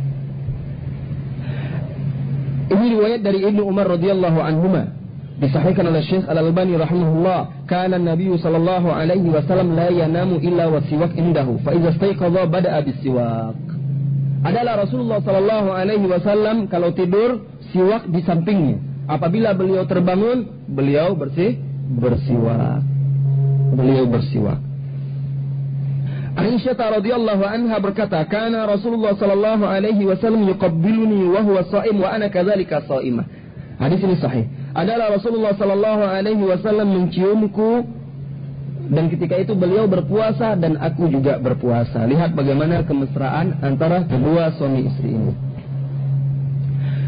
Ini riwayat dari Ibnu Umar radhiyallahu anhuma. Disahihkan oleh Syekh Al-Albani rahimahullah, kana Nabi sallallahu alaihi wasallam la yanamu illa wasiwak indahu, fa idza istayqadha bada'a bisiwak. Adalah Rasulullah sallallahu alaihi wasallam kalau tidur siwak di sampingnya. Apabila beliau terbangun, beliau bersih bersiwak. Beliau bersiwak. Aisyah radhiyallahu anha berkata, "Kana Rasulullah sallallahu alaihi wasallam yuqabbiluni wa huwa sha'im wa ana kadzalika sha'imah." Hadis ini sahih. Adalah Rasulullah sallallahu alaihi wasallam menciumku dan ketika itu beliau berpuasa dan aku juga berpuasa. Lihat bagaimana kemesraan antara kedua suami istri ini.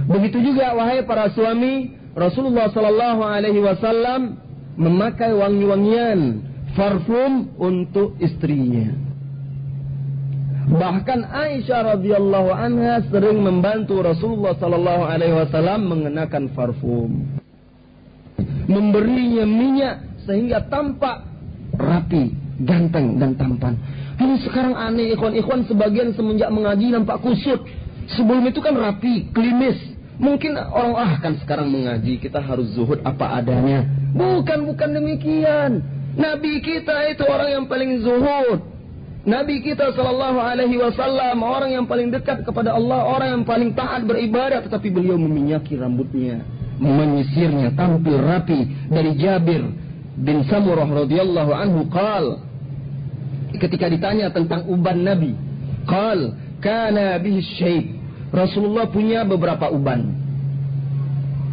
Begitu juga wahai para suami, Rasulullah sallallahu alaihi wasallam memakai wangi-wangian parfum untuk istrinya. Bahkan Aisyah radhiyallahu anha sering membantu Rasulullah sallallahu alaihi wasallam mengenakan parfum. Memberinya minyak sehingga tampak rapi, ganteng dan tampan. Ini sekarang aneh ikhwan-ikhwan sebagian semenjak mengaji nampak kusut. Sebelum itu kan rapi, klimis. Mungkin orang ah kan sekarang mengaji kita harus zuhud apa adanya. Bukan bukan demikian. Nabi kita itu orang yang paling zuhud. Nabi kita sallallahu alaihi wasallam orang yang paling dekat kepada Allah, orang yang paling taat beribadah tetapi beliau meminyaki rambutnya, menyisirnya tampil rapi dari Jabir bin Samurah radhiyallahu anhu qal ketika ditanya tentang uban Nabi, qal kana bihi syait. Rasulullah punya beberapa uban.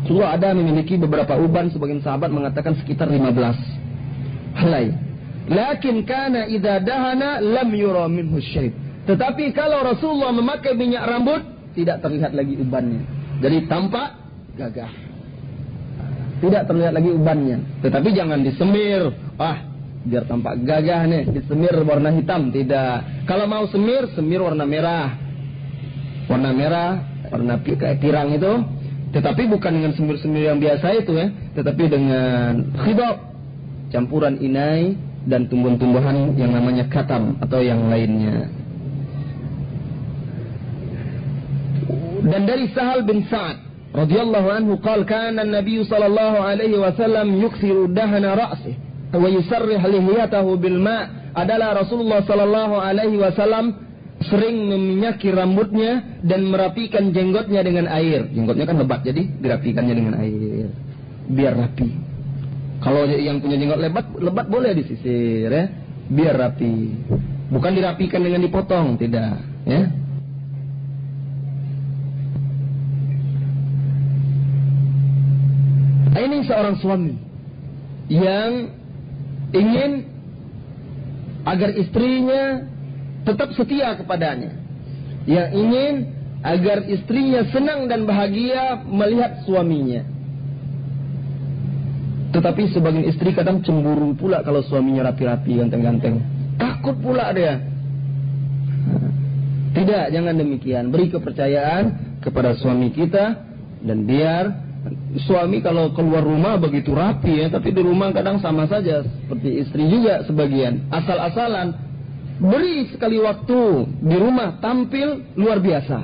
Rasulullah ada memiliki beberapa uban sebagian sahabat mengatakan sekitar 15 helai. Lakin kana idza dahana lam yura minhu syait. Tetapi kalau Rasulullah memakai minyak rambut tidak terlihat lagi ubannya. Jadi tampak gagah. Tidak terlihat lagi ubannya. Tetapi jangan disemir. Ah, biar tampak gagah nih. Disemir warna hitam. Tidak. Kalau mau semir, semir warna merah. Warna merah, warna kayak pirang itu. Tetapi bukan dengan semir-semir yang biasa itu ya. Tetapi dengan khidab. Campuran inai dan tumbuhan-tumbuhan yang namanya katam atau yang lainnya. Dan dari Sahal bin Sa'ad radhiyallahu anhu qal kana an-nabiy sallallahu alaihi wasallam yukthiru dahana ra'sih wa yusarrih lihiyatahu bil ma' adalah Rasulullah sallallahu alaihi wasallam sering meminyaki rambutnya dan merapikan jenggotnya dengan air. Jenggotnya kan lebat jadi dirapikannya dengan air biar rapi. Kalau yang punya jenggot lebat, lebat boleh disisir ya, biar rapi. Bukan dirapikan dengan dipotong, tidak, ya. Ini seorang suami yang ingin agar istrinya tetap setia kepadanya. Yang ingin agar istrinya senang dan bahagia melihat suaminya. Tetapi sebagian istri kadang cemburu pula kalau suaminya rapi-rapi, ganteng-ganteng. Takut pula dia. Tidak, jangan demikian. Beri kepercayaan kepada suami kita dan biar suami kalau keluar rumah begitu rapi ya, tapi di rumah kadang sama saja seperti istri juga sebagian. Asal-asalan beri sekali waktu di rumah tampil luar biasa.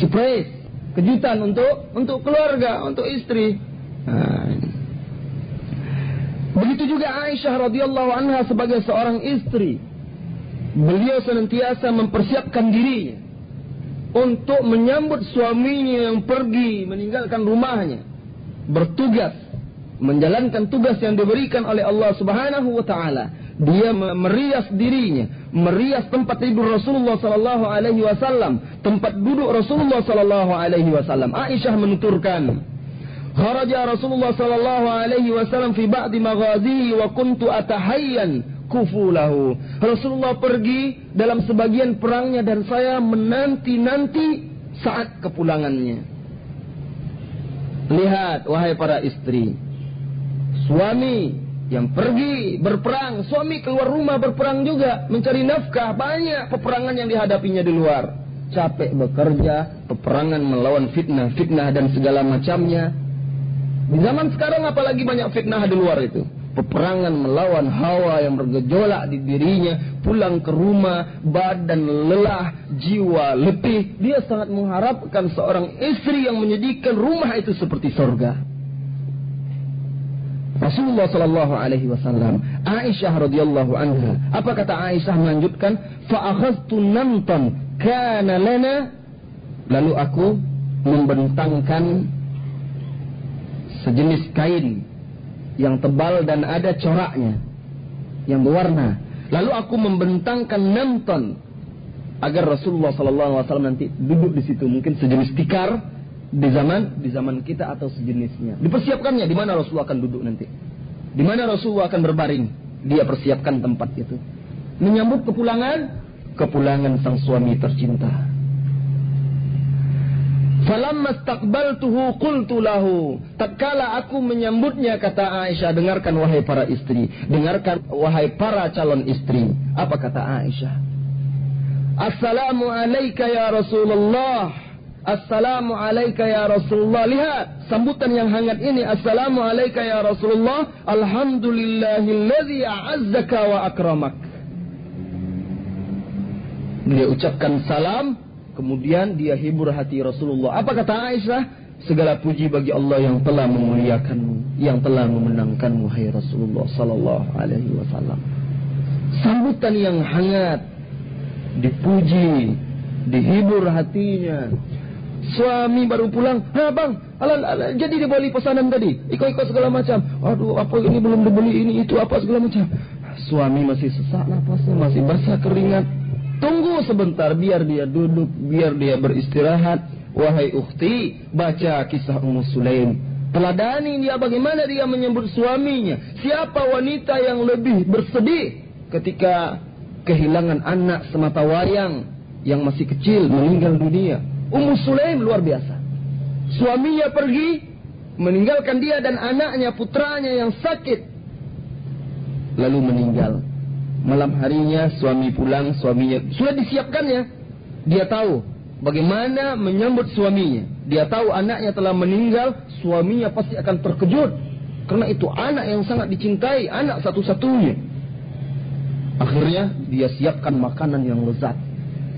Surprise, kejutan untuk untuk keluarga, untuk istri. Nah, Begitu juga Aisyah radhiyallahu anha sebagai seorang istri. Beliau senantiasa mempersiapkan dirinya untuk menyambut suaminya yang pergi meninggalkan rumahnya, bertugas menjalankan tugas yang diberikan oleh Allah Subhanahu wa taala. Dia merias dirinya, merias tempat tidur Rasulullah sallallahu alaihi wasallam, tempat duduk Rasulullah sallallahu alaihi wasallam. Aisyah menuturkan, "Kharaja Rasulullah sallallahu alaihi wasallam fi ba'di maghazihi wa kuntu atahayyan kufulahu." Rasulullah pergi dalam sebagian perangnya dan saya menanti-nanti saat kepulangannya. Lihat wahai para istri, suami yang pergi berperang, suami keluar rumah berperang juga, mencari nafkah, banyak peperangan yang dihadapinya di luar. Capek bekerja, peperangan melawan fitnah, fitnah dan segala macamnya. Di zaman sekarang apalagi banyak fitnah di luar itu. Peperangan melawan hawa yang bergejolak di dirinya, pulang ke rumah, badan lelah, jiwa letih. Dia sangat mengharapkan seorang istri yang menjadikan rumah itu seperti surga. Rasulullah Shallallahu Alaihi Wasallam, Aisyah radhiyallahu anha. Apa kata Aisyah melanjutkan? Fa'akhadtu namtan kana lana. Lalu aku membentangkan sejenis kain yang tebal dan ada coraknya, yang berwarna. Lalu aku membentangkan namtan agar Rasulullah Wasallam nanti duduk di situ, mungkin sejenis tikar di zaman di zaman kita atau sejenisnya. Dipersiapkannya di mana Rasulullah akan duduk nanti. Di mana Rasulullah akan berbaring. Dia persiapkan tempat itu. Menyambut kepulangan kepulangan sang suami tercinta. Falamma istaqbaltuhu qultu lahu. Tatkala aku menyambutnya kata Aisyah, dengarkan wahai para istri, dengarkan wahai para calon istri. Apa kata Aisyah? Assalamu alayka ya Rasulullah. Assalamu alayka ya Rasulullah. Lihat sambutan yang hangat ini. Assalamu alayka ya Rasulullah. Alhamdulillahilladzi a'azzaka wa akramak. Dia ucapkan salam, kemudian dia hibur hati Rasulullah. Apa kata Aisyah? Segala puji bagi Allah yang telah memuliakanmu, yang telah memenangkanmu, hai Rasulullah sallallahu alaihi wasallam. Sambutan yang hangat, dipuji, dihibur hatinya, Suami baru pulang, ha bang, alal, alal, jadi dia beli pesanan tadi, ikut-ikut segala macam. Aduh, apa ini belum dibeli ini itu apa segala macam. Suami masih sesak nafasnya, masih basah keringat. Tunggu sebentar biar dia duduk, biar dia beristirahat. Wahai ukhti, baca kisah Ummu Sulaim. Teladani dia bagaimana dia menyebut suaminya. Siapa wanita yang lebih bersedih ketika kehilangan anak semata wayang yang masih kecil meninggal dunia. Ummu Sulaim luar biasa. Suaminya pergi, meninggalkan dia dan anaknya, putranya yang sakit. Lalu meninggal. Malam harinya suami pulang, suaminya sudah disiapkannya. Dia tahu bagaimana menyambut suaminya. Dia tahu anaknya telah meninggal, suaminya pasti akan terkejut. Karena itu anak yang sangat dicintai, anak satu-satunya. Akhirnya dia siapkan makanan yang lezat.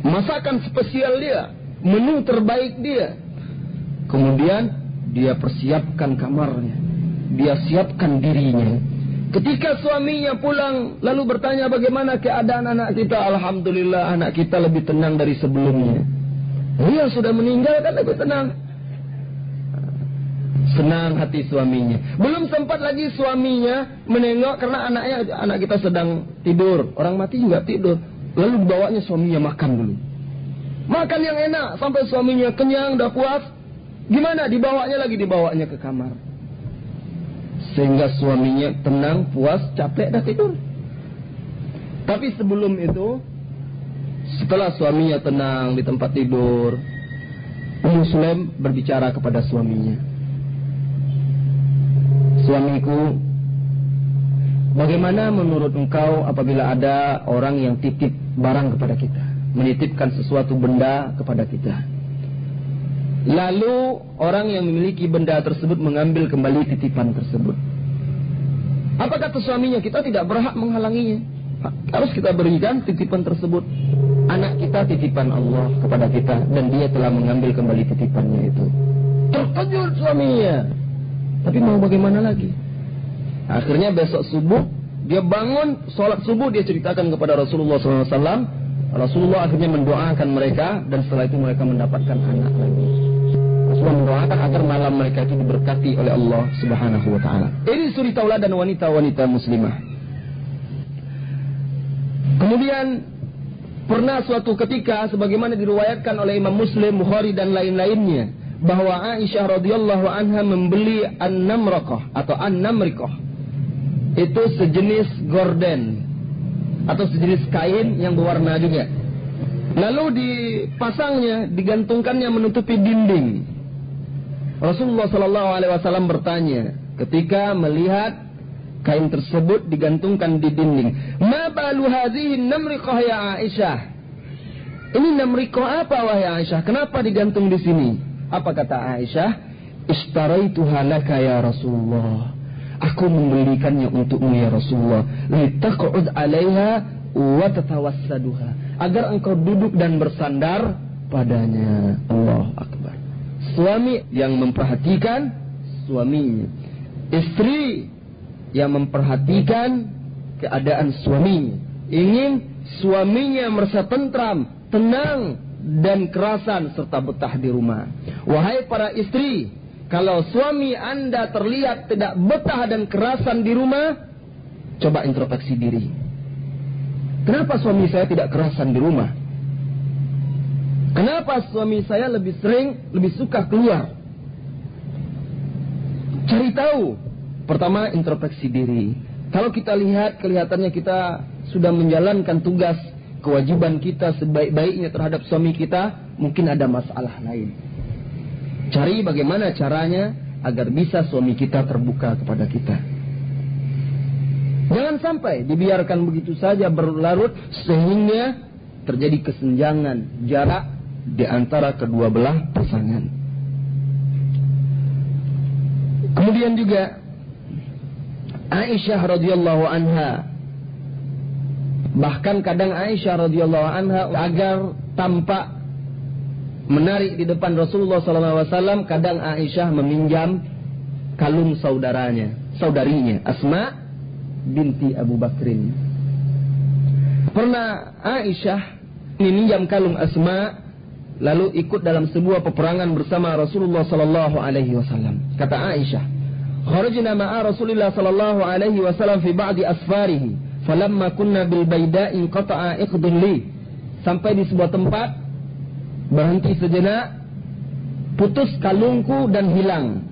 Masakan spesial dia menu terbaik dia. Kemudian dia persiapkan kamarnya. Dia siapkan dirinya. Ketika suaminya pulang lalu bertanya bagaimana keadaan anak kita. Alhamdulillah anak kita lebih tenang dari sebelumnya. Dia sudah meninggal kan lebih tenang. Senang hati suaminya. Belum sempat lagi suaminya menengok karena anaknya anak kita sedang tidur. Orang mati juga tidur. Lalu dibawanya suaminya makan dulu. Makan yang enak sampai suaminya kenyang, udah puas. Gimana? Dibawanya lagi dibawanya ke kamar. Sehingga suaminya tenang, puas, capek, dah tidur. Tapi sebelum itu, setelah suaminya tenang di tempat tidur, Ummu Sulaim berbicara kepada suaminya. Suamiku, bagaimana menurut engkau apabila ada orang yang titip barang kepada kita? menitipkan sesuatu benda kepada kita. Lalu orang yang memiliki benda tersebut mengambil kembali titipan tersebut. Apa kata suaminya? Kita tidak berhak menghalanginya. Harus kita berikan titipan tersebut. Anak kita titipan Allah kepada kita dan dia telah mengambil kembali titipannya itu. Terkejut suaminya. Tapi mau bagaimana lagi? Akhirnya besok subuh dia bangun sholat subuh dia ceritakan kepada Rasulullah SAW. Rasulullah akhirnya mendoakan mereka dan setelah itu mereka mendapatkan anak lagi. Rasulullah mendoakan agar malam mereka itu diberkati oleh Allah Subhanahu wa taala. Ini suri tauladan wanita-wanita muslimah. Kemudian pernah suatu ketika sebagaimana diriwayatkan oleh Imam Muslim, Bukhari dan lain-lainnya bahwa Aisyah radhiyallahu anha membeli an-namraqah atau an-namriqah itu sejenis gorden atau sejenis kain yang berwarna juga. Lalu dipasangnya, digantungkannya menutupi dinding. Rasulullah Shallallahu Alaihi Wasallam bertanya ketika melihat kain tersebut digantungkan di dinding. Ma balu hadhihi namriqah ya Aisyah? Ini namriqah apa wahai Aisyah? Kenapa digantung di sini? Apa kata Aisyah? Istaraituha laka ya Rasulullah. Aku membelikannya untukmu ya Rasulullah. Litaq'ud 'alaiha wa tatawassaduha. Agar engkau duduk dan bersandar padanya. Allah akbar. Suami yang memperhatikan suaminya. Istri yang memperhatikan keadaan suaminya. Ingin suaminya merasa tentram, tenang, dan kerasan serta betah di rumah. Wahai para istri, kalau suami Anda terlihat tidak betah dan kerasan di rumah, coba introspeksi diri. Kenapa suami saya tidak kerasan di rumah? Kenapa suami saya lebih sering, lebih suka keluar? Cari tahu. Pertama, introspeksi diri. Kalau kita lihat, kelihatannya kita sudah menjalankan tugas, kewajiban kita sebaik-baiknya terhadap suami kita, mungkin ada masalah lain. Cari bagaimana caranya agar bisa suami kita terbuka kepada kita. Jangan sampai dibiarkan begitu saja berlarut sehingga terjadi kesenjangan jarak di antara kedua belah pasangan. Kemudian juga Aisyah radhiyallahu anha bahkan kadang Aisyah radhiyallahu anha agar tampak menarik di depan Rasulullah SAW, kadang Aisyah meminjam kalung saudaranya, saudarinya, Asma binti Abu Bakrin. Pernah Aisyah meminjam kalung Asma lalu ikut dalam sebuah peperangan bersama Rasulullah sallallahu alaihi wasallam. Kata Aisyah, "Kharajna ma'a Rasulillah sallallahu alaihi wasallam fi ba'di asfarihi, falamma kunna bil baida'i qata'a iqdun li." Sampai di sebuah tempat berhenti sejenak, putus kalungku dan hilang.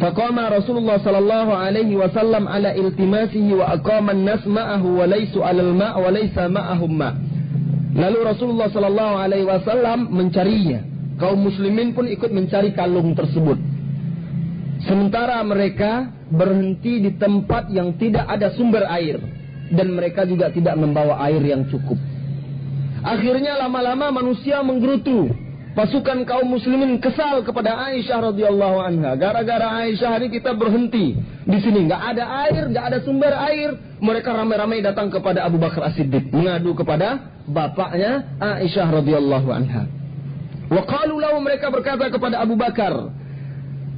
Faqama Rasulullah sallallahu alaihi wasallam ala iltimasihi wa aqama an-nas ma'ahu wa laysu 'alal ma' wa laysa ma'ahum ma'. Lalu Rasulullah sallallahu alaihi wasallam mencarinya. Kaum muslimin pun ikut mencari kalung tersebut. Sementara mereka berhenti di tempat yang tidak ada sumber air dan mereka juga tidak membawa air yang cukup. Akhirnya lama-lama manusia menggerutu. Pasukan kaum muslimin kesal kepada Aisyah radhiyallahu anha. Gara-gara Aisyah hari kita berhenti di sini, nggak ada air, nggak ada sumber air. Mereka ramai-ramai datang kepada Abu Bakar As-Siddiq mengadu kepada bapaknya Aisyah radhiyallahu anha. Wa qalu lahu mereka berkata kepada Abu Bakar,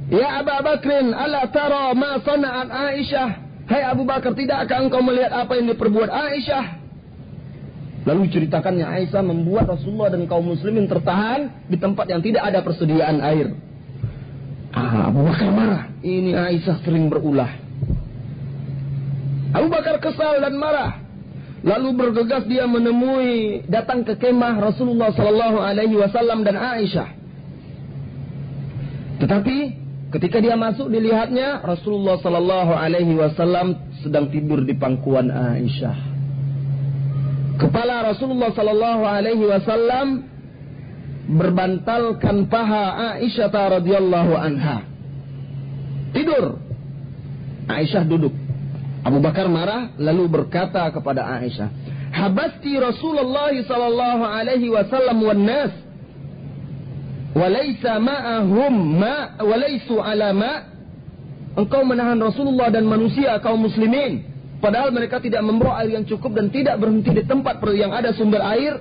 "Ya Abu Bakrin, ala tara ma sana'at Aisyah?" Hai Abu Bakar, tidakkah engkau melihat apa yang diperbuat Aisyah? Lalu ceritakannya Aisyah membuat Rasulullah dan kaum muslimin tertahan di tempat yang tidak ada persediaan air. Ah, Abu Bakar marah. Ini Aisyah sering berulah. Abu Bakar kesal dan marah. Lalu bergegas dia menemui datang ke kemah Rasulullah Sallallahu Alaihi Wasallam dan Aisyah. Tetapi ketika dia masuk dilihatnya Rasulullah Sallallahu Alaihi Wasallam sedang tidur di pangkuan Aisyah. Kepala Rasulullah sallallahu alaihi wasallam berbantalkan paha Aisyah radhiyallahu anha. Tidur. Aisyah duduk. Abu Bakar marah lalu berkata kepada Aisyah, "Habasti Rasulullah sallallahu alaihi wasallam wan nas walaysa ma'ahum ma walaysu ala ma." Engkau menahan Rasulullah dan manusia kaum muslimin Padahal mereka tidak membawa air yang cukup dan tidak berhenti di tempat yang ada sumber air.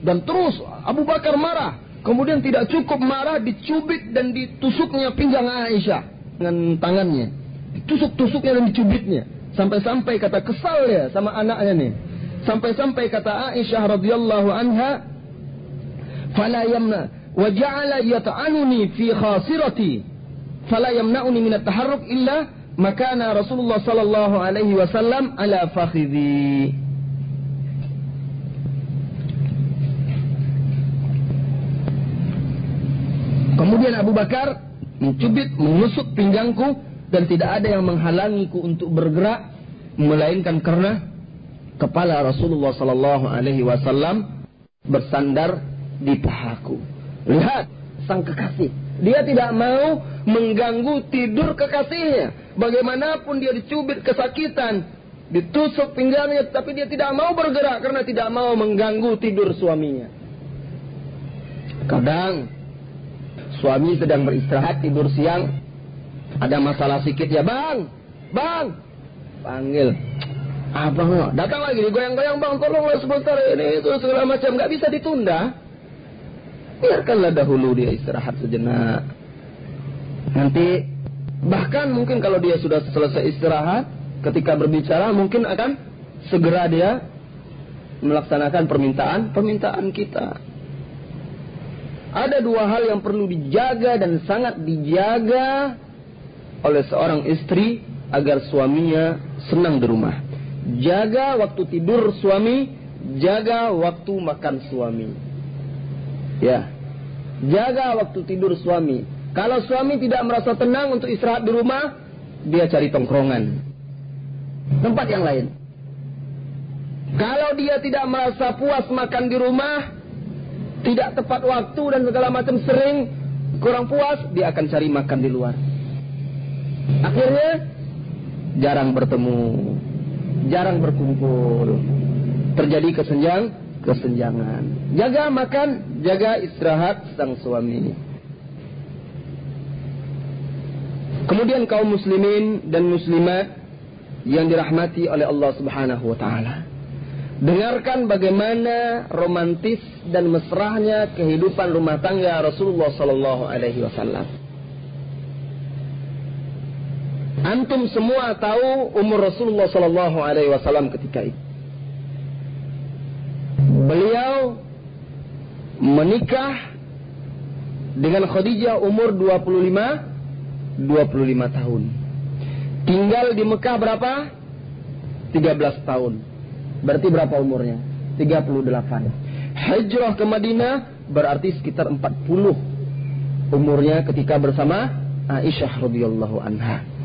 Dan terus Abu Bakar marah. Kemudian tidak cukup marah, dicubit dan ditusuknya pinggang Aisyah dengan tangannya. Ditusuk-tusuknya dan dicubitnya. Sampai-sampai kata kesal ya sama anaknya nih. Sampai-sampai kata Aisyah radhiyallahu anha, "Fala yamna wa ja'ala yata'anuni fi khasirati, fala yamna'uni min at-taharruk illa makana Rasulullah sallallahu alaihi wasallam ala fakhidhi." Kemudian Abu Bakar mencubit, menusuk pinggangku dan tidak ada yang menghalangiku untuk bergerak melainkan karena kepala Rasulullah sallallahu alaihi wasallam bersandar di pahaku. Lihat sang kekasih. Dia tidak mau mengganggu tidur kekasihnya. Bagaimanapun dia dicubit kesakitan, ditusuk pinggangnya, tapi dia tidak mau bergerak karena tidak mau mengganggu tidur suaminya. Kadang suami sedang beristirahat tidur siang, ada masalah sedikit ya bang, bang, panggil. Abang, datang lagi digoyang-goyang bang, tolonglah sebentar ini itu segala macam, nggak bisa ditunda. Biarkanlah dahulu dia istirahat sejenak. Nanti bahkan mungkin kalau dia sudah selesai istirahat, ketika berbicara mungkin akan segera dia melaksanakan permintaan permintaan kita. Ada dua hal yang perlu dijaga dan sangat dijaga oleh seorang istri agar suaminya senang di rumah. Jaga waktu tidur suami, jaga waktu makan suami. Ya. Jaga waktu tidur suami. Kalau suami tidak merasa tenang untuk istirahat di rumah, dia cari tongkrongan. Tempat yang lain. Kalau dia tidak merasa puas makan di rumah, tidak tepat waktu dan segala macam sering kurang puas, dia akan cari makan di luar. Akhirnya jarang bertemu, jarang berkumpul. Terjadi kesenjang, kesenjangan. Jaga makan, jaga istirahat sang suami. Kemudian kaum muslimin dan muslimat yang dirahmati oleh Allah Subhanahu wa taala. Dengarkan bagaimana romantis dan mesrahnya kehidupan rumah tangga Rasulullah sallallahu alaihi wasallam. Antum semua tahu umur Rasulullah Sallallahu Alaihi Wasallam ketika itu. Beliau menikah dengan Khadijah umur 25 25 tahun. Tinggal di Mekah berapa? 13 tahun. Berarti berapa umurnya? 38. Hijrah ke Madinah berarti sekitar 40 umurnya ketika bersama Aisyah radhiyallahu anha.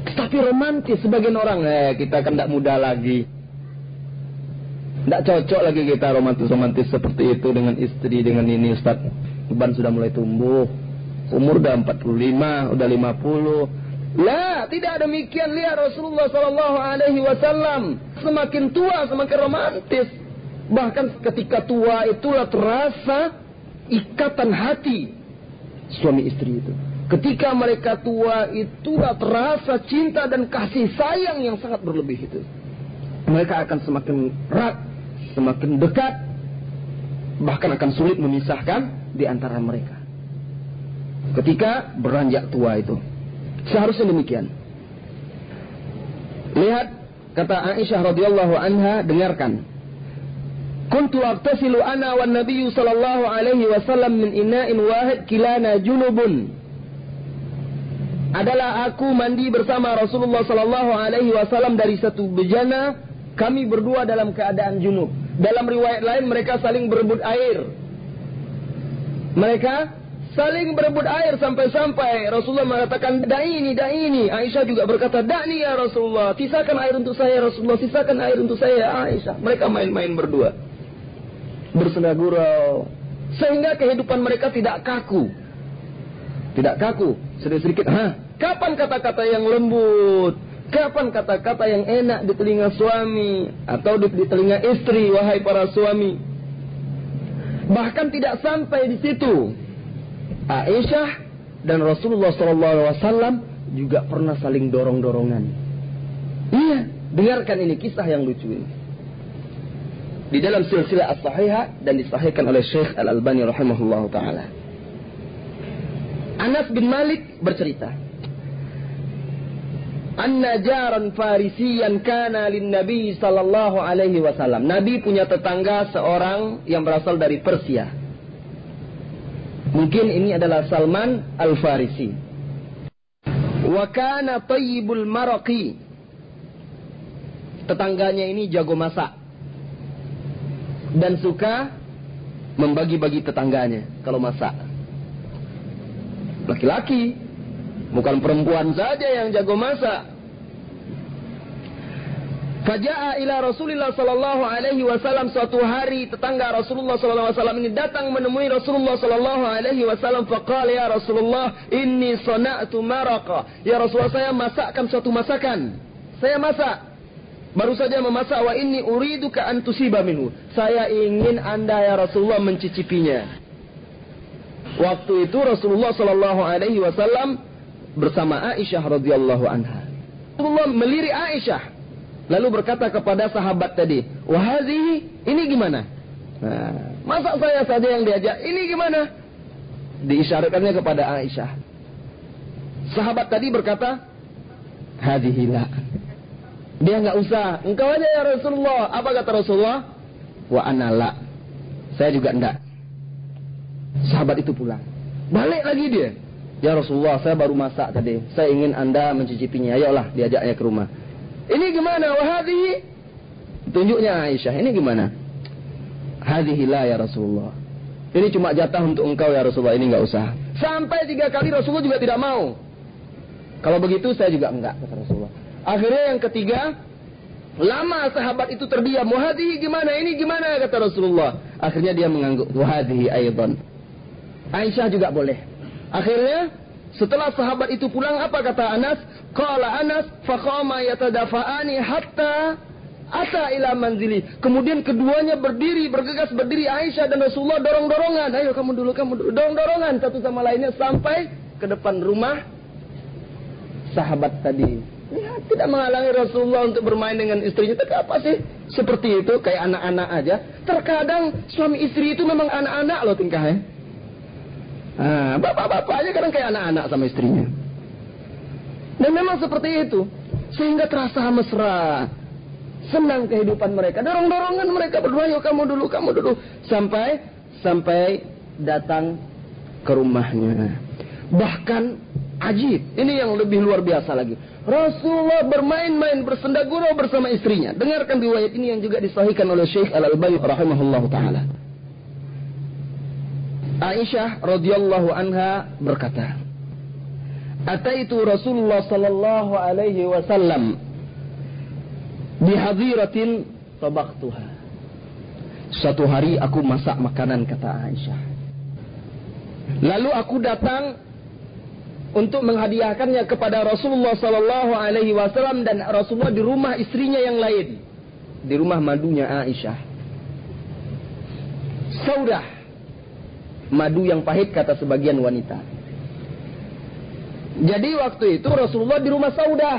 Tapi romantis sebagian orang, eh kita kan tidak muda lagi. Tidak cocok lagi kita romantis-romantis seperti itu dengan istri, dengan ini Ustaz. Beban sudah mulai tumbuh. Umur udah 45, udah 50. Lah, tidak demikian lihat Rasulullah Sallallahu Alaihi Wasallam. Semakin tua, semakin romantis. Bahkan ketika tua itulah terasa ikatan hati suami istri itu. Ketika mereka tua itulah terasa cinta dan kasih sayang yang sangat berlebih itu. Mereka akan semakin erat, semakin dekat, bahkan akan sulit memisahkan di antara mereka. Ketika beranjak tua itu. Seharusnya demikian. Lihat kata Aisyah radhiyallahu anha, dengarkan. Kuntu agtasilu ana wan nabiyyu sallallahu alaihi wasallam min ina'in wahid kilana junubun adalah aku mandi bersama Rasulullah sallallahu alaihi wasallam dari satu bejana kami berdua dalam keadaan junub. Dalam riwayat lain mereka saling berebut air. Mereka saling berebut air sampai-sampai Rasulullah mengatakan da'ini da'ini. Aisyah juga berkata da'ni ya Rasulullah. Sisakan air untuk saya Rasulullah. Sisakan air untuk saya Aisyah. Mereka main-main berdua. Bersenda gurau. Sehingga kehidupan mereka tidak kaku. Tidak kaku. Sedikit-sedikit. Hah? Kapan kata-kata yang lembut? Kapan kata-kata yang enak di telinga suami? Atau di, di telinga istri, wahai para suami? Bahkan tidak sampai di situ. Aisyah dan Rasulullah SAW juga pernah saling dorong-dorongan. Iya, dengarkan ini kisah yang lucu ini. Di dalam silsilah as-sahihah dan disahihkan oleh Syekh Al-Albani rahimahullah taala. Anas bin Malik bercerita. anna jaran farisiyan kana lin nabi sallallahu alaihi wasallam. Nabi punya tetangga seorang yang berasal dari Persia. Mungkin ini adalah Salman Al-Farisi. Wa kana tayyibul maraqi. Tetangganya ini jago masak. Dan suka membagi-bagi tetangganya kalau masak. Laki-laki, bukan perempuan saja yang jago masak. Faja'a ila Rasulullah sallallahu alaihi wasallam suatu hari tetangga Rasulullah sallallahu alaihi wasallam ini datang menemui Rasulullah sallallahu alaihi wasallam. Faqala ya Rasulullah inni sana'tu maraqa. Ya Rasulullah saya masakkan suatu masakan. Saya masak. Baru saja memasak wa inni uriduka an tusiba minhu. Saya ingin Anda ya Rasulullah mencicipinya waktu itu Rasulullah sallallahu alaihi wasallam bersama Aisyah radhiyallahu anha Rasulullah melirik Aisyah Lalu berkata kepada sahabat tadi, Wahazi, ini gimana? Nah, masa saya saja yang diajak, ini gimana? Diisyaratkannya kepada Aisyah. Sahabat tadi berkata, Hadihila. Dia nggak usah, engkau aja ya Rasulullah. Apa kata Rasulullah? Wa anala. Saya juga enggak. Sahabat itu pulang. Balik lagi dia. Ya Rasulullah, saya baru masak tadi. Saya ingin anda mencicipinya. Ayolah, diajaknya ke rumah. Ini gimana? Wahadihi. Tunjuknya Aisyah. Ini gimana? Hadihi la ya Rasulullah. Ini cuma jatah untuk engkau ya Rasulullah. Ini nggak usah. Sampai tiga kali Rasulullah juga tidak mau. Kalau begitu saya juga enggak kata Rasulullah. Akhirnya yang ketiga, lama sahabat itu terdiam. Wahadihi gimana? Ini gimana kata Rasulullah. Akhirnya dia mengangguk. Wahadihi aydan. Aisyah juga boleh. Akhirnya setelah sahabat itu pulang apa kata Anas? Qala Anas faqama yatadafa'ani hatta ata ila manzili. Kemudian keduanya berdiri, bergegas berdiri Aisyah dan Rasulullah dorong-dorongan. Ayo kamu dulu, kamu dulu. Dorong-dorongan satu sama lainnya sampai ke depan rumah sahabat tadi. Lihat, tidak menghalangi Rasulullah untuk bermain dengan istrinya. Tapi apa sih? Seperti itu, kayak anak-anak aja. Terkadang suami istri itu memang anak-anak loh tingkahnya. Nah, bapak-bapaknya kadang kayak anak-anak sama istrinya. Dan memang seperti itu. Sehingga terasa mesra. Senang kehidupan mereka. Dorong-dorongan mereka berdua, yuk kamu dulu, kamu dulu. Sampai, sampai datang ke rumahnya. Bahkan ajib. Ini yang lebih luar biasa lagi. Rasulullah bermain-main bersenda gurau bersama istrinya. Dengarkan riwayat ini yang juga disahihkan oleh Syekh Al-Albani rahimahullah taala. Aisyah radhiyallahu anha berkata, "Ataitu Rasulullah sallallahu alaihi wasallam bihadiratin tabaqtuha." Suatu hari aku masak makanan kata Aisyah. Lalu aku datang untuk menghadiahkannya kepada Rasulullah sallallahu alaihi wasallam dan Rasulullah di rumah istrinya yang lain. Di rumah madunya Aisyah. Saudah madu yang pahit kata sebagian wanita. Jadi waktu itu Rasulullah di rumah Saudah.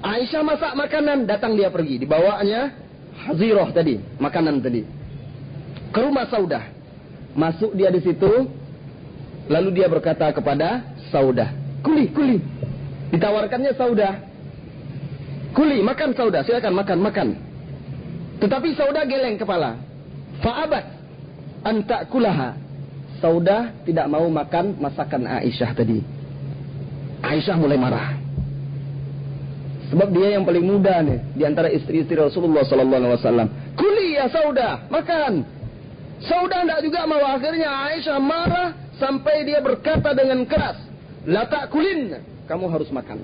Aisyah masak makanan, datang dia pergi. Dibawanya haziroh tadi, makanan tadi. Ke rumah Saudah. Masuk dia di situ, lalu dia berkata kepada Saudah, "Kuli, kuli." Ditawarkannya Saudah. "Kuli, makan Saudah, silakan makan, makan." Tetapi Saudah geleng kepala. Fa'abat anta kulaha Saudah tidak mau makan masakan Aisyah tadi. Aisyah mulai marah. Sebab dia yang paling muda nih di antara istri-istri Rasulullah sallallahu alaihi wasallam. Kuli ya Saudah, makan. Saudah tidak juga mau akhirnya Aisyah marah sampai dia berkata dengan keras, "La kulin, kamu harus makan."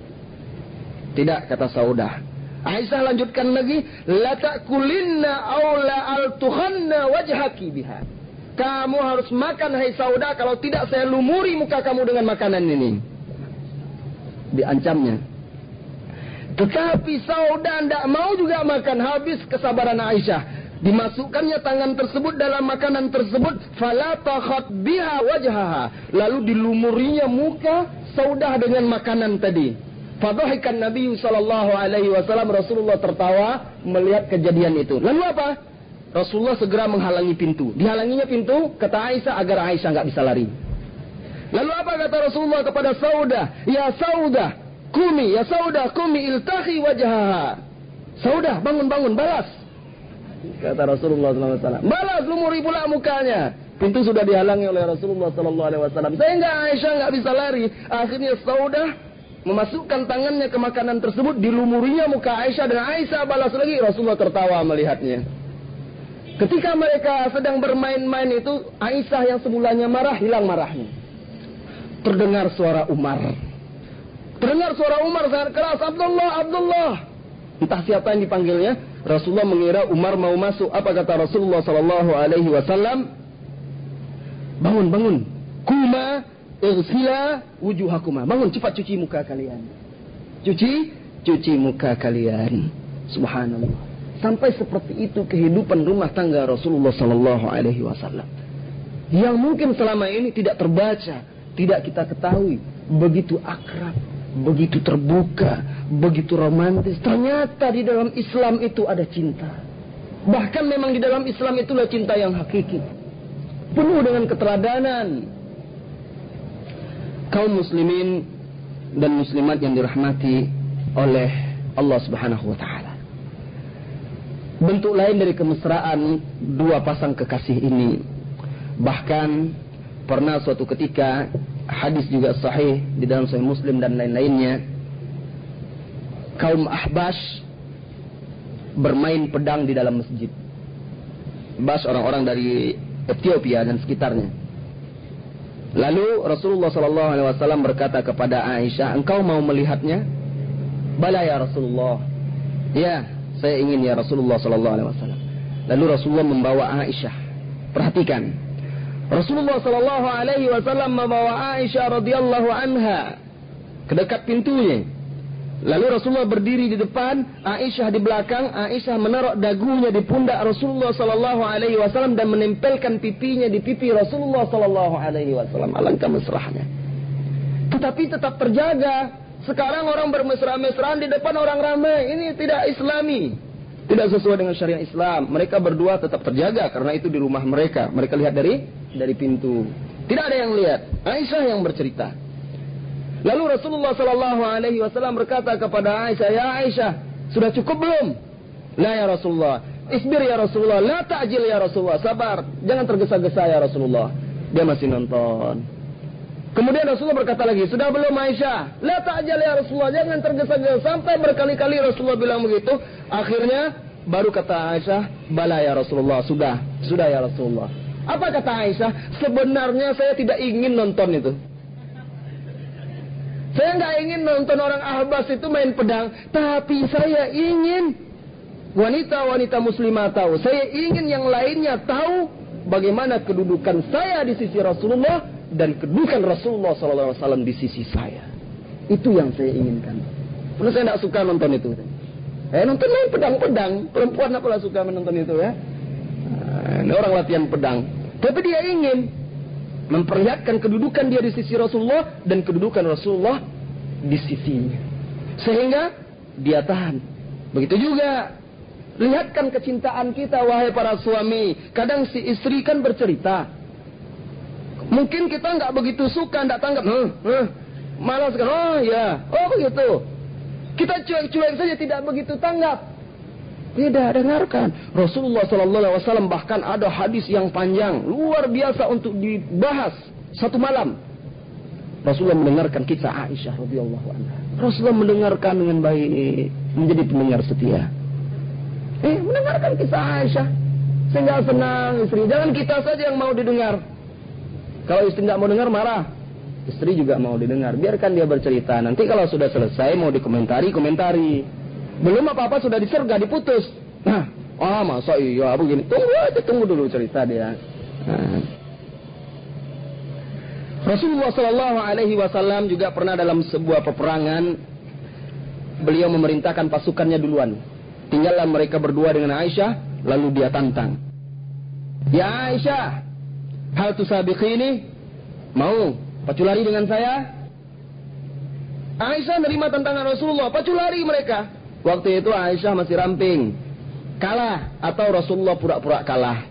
Tidak kata Saudah. Aisyah lanjutkan lagi, "La kulinna aw la altuhanna wajhaki biha." Kamu harus makan hai sauda kalau tidak saya lumuri muka kamu dengan makanan ini. Diancamnya. Tetapi sauda tidak mau juga makan habis kesabaran Aisyah. Dimasukkannya tangan tersebut dalam makanan tersebut. Fala biha wajhaha. Lalu dilumurinya muka sauda dengan makanan tadi. Fadhahikan Nabi sallallahu alaihi wasallam Rasulullah tertawa melihat kejadian itu. Lalu apa? Rasulullah segera menghalangi pintu. Dihalanginya pintu, kata Aisyah agar Aisyah nggak bisa lari. Lalu apa kata Rasulullah kepada Saudah? Ya Saudah, Kumi ya saudah, kumi iltahi wajah. Saudah, bangun-bangun, balas. Kata Rasulullah SAW. Balas, lumuri pula mukanya. Pintu sudah dihalangi oleh Rasulullah SAW. Saya enggak Aisyah enggak bisa lari. Akhirnya Saudah memasukkan tangannya ke makanan tersebut, dilumurinya muka Aisyah dan Aisyah balas lagi. Rasulullah tertawa melihatnya. Ketika mereka sedang bermain-main itu, Aisyah yang semulanya marah hilang marahnya. Terdengar suara Umar. Terdengar suara Umar sangat keras, Abdullah, Abdullah. Entah siapa yang dipanggilnya. Rasulullah mengira Umar mau masuk. Apa kata Rasulullah Sallallahu Alaihi Wasallam? Bangun, bangun. Kuma irsila wujuhakuma. Bangun, cepat cuci muka kalian. Cuci, cuci muka kalian. Subhanallah. Sampai seperti itu kehidupan rumah tangga Rasulullah Sallallahu Alaihi Wasallam. Yang mungkin selama ini tidak terbaca, tidak kita ketahui. Begitu akrab, begitu terbuka, begitu romantis. Ternyata di dalam Islam itu ada cinta. Bahkan memang di dalam Islam itulah cinta yang hakiki. Penuh dengan keteladanan. Kaum muslimin dan muslimat yang dirahmati oleh Allah Subhanahu wa taala. Bentuk lain dari kemesraan dua pasang kekasih ini bahkan pernah suatu ketika hadis juga sahih di dalam Sahih Muslim dan lain-lainnya. Kaum Ahbas bermain pedang di dalam masjid. Bas orang-orang dari Ethiopia dan sekitarnya. Lalu Rasulullah Sallallahu Alaihi Wasallam berkata kepada Aisyah, engkau mau melihatnya? Bala ya Rasulullah. Ya, saya ingin ya Rasulullah Sallallahu Alaihi Wasallam. Lalu Rasulullah membawa Aisyah. Perhatikan, Rasulullah Shallallahu Alaihi Wasallam membawa Aisyah radhiyallahu anha ke dekat pintunya. Lalu Rasulullah berdiri di depan, Aisyah di belakang. Aisyah menaruh dagunya di pundak Rasulullah Sallallahu Alaihi Wasallam dan menempelkan pipinya di pipi Rasulullah Sallallahu Alaihi Wasallam. Alangkah mesrahnya. Tetapi tetap terjaga. Sekarang orang bermesra-mesraan di depan orang ramai. Ini tidak Islami. Tidak sesuai dengan syariat Islam. Mereka berdua tetap terjaga karena itu di rumah mereka. Mereka lihat dari dari pintu. Tidak ada yang lihat. Aisyah yang bercerita. Lalu Rasulullah Sallallahu Alaihi Wasallam berkata kepada Aisyah, ya Aisyah, sudah cukup belum? La ya Rasulullah. Isbir ya Rasulullah. La ta'jil ya Rasulullah. Sabar. Jangan tergesa-gesa ya Rasulullah. Dia masih nonton. Kemudian Rasulullah berkata lagi, sudah belum Aisyah? La ta'jil ya Rasulullah. Jangan tergesa-gesa. Sampai berkali-kali Rasulullah bilang begitu. Akhirnya baru kata Aisyah, bala ya Rasulullah. Sudah. Sudah ya Rasulullah. Apa kata Aisyah? Sebenarnya saya tidak ingin nonton itu. Saya nggak ingin nonton orang ahbas itu main pedang, tapi saya ingin wanita-wanita muslimah tahu. Saya ingin yang lainnya tahu bagaimana kedudukan saya di sisi Rasulullah dan kedudukan Rasulullah SAW di sisi saya. Itu yang saya inginkan. Karena saya tidak suka nonton itu. Eh nonton main pedang-pedang. Perempuan apalah suka menonton itu ya. Nah, ini orang latihan pedang. Tapi dia ingin memperlihatkan kedudukan dia di sisi Rasulullah dan kedudukan Rasulullah di sisinya. Sehingga dia tahan. Begitu juga lihatkan kecintaan kita wahai para suami. Kadang si istri kan bercerita. Mungkin kita nggak begitu suka, nggak tanggap. Huh, huh. Malas kan? Oh ya, oh begitu. Kita cuek-cuek saja tidak begitu tanggap. Tidak dengarkan. Rasulullah Sallallahu Alaihi Wasallam bahkan ada hadis yang panjang, luar biasa untuk dibahas satu malam. Rasulullah mendengarkan kisah Aisyah radhiyallahu anha. Rasulullah mendengarkan dengan baik, menjadi pendengar setia. Eh, mendengarkan kisah Aisyah. Sehingga senang istri. Jangan kita saja yang mau didengar. Kalau istri tidak mau dengar, marah. Istri juga mau didengar. Biarkan dia bercerita. Nanti kalau sudah selesai mau dikomentari, komentari. Belum apa-apa sudah diserga, diputus. Nah, ah masa iya begini. Tunggu aja, tunggu dulu cerita dia. Nah. Rasulullah Shallallahu Alaihi Wasallam juga pernah dalam sebuah peperangan beliau memerintahkan pasukannya duluan. Tinggallah mereka berdua dengan Aisyah, lalu dia tantang. Ya Aisyah, hal ini mau paculari dengan saya? Aisyah menerima tantangan Rasulullah, paculari mereka. Waktu itu Aisyah masih ramping. Kalah atau Rasulullah pura-pura kalah.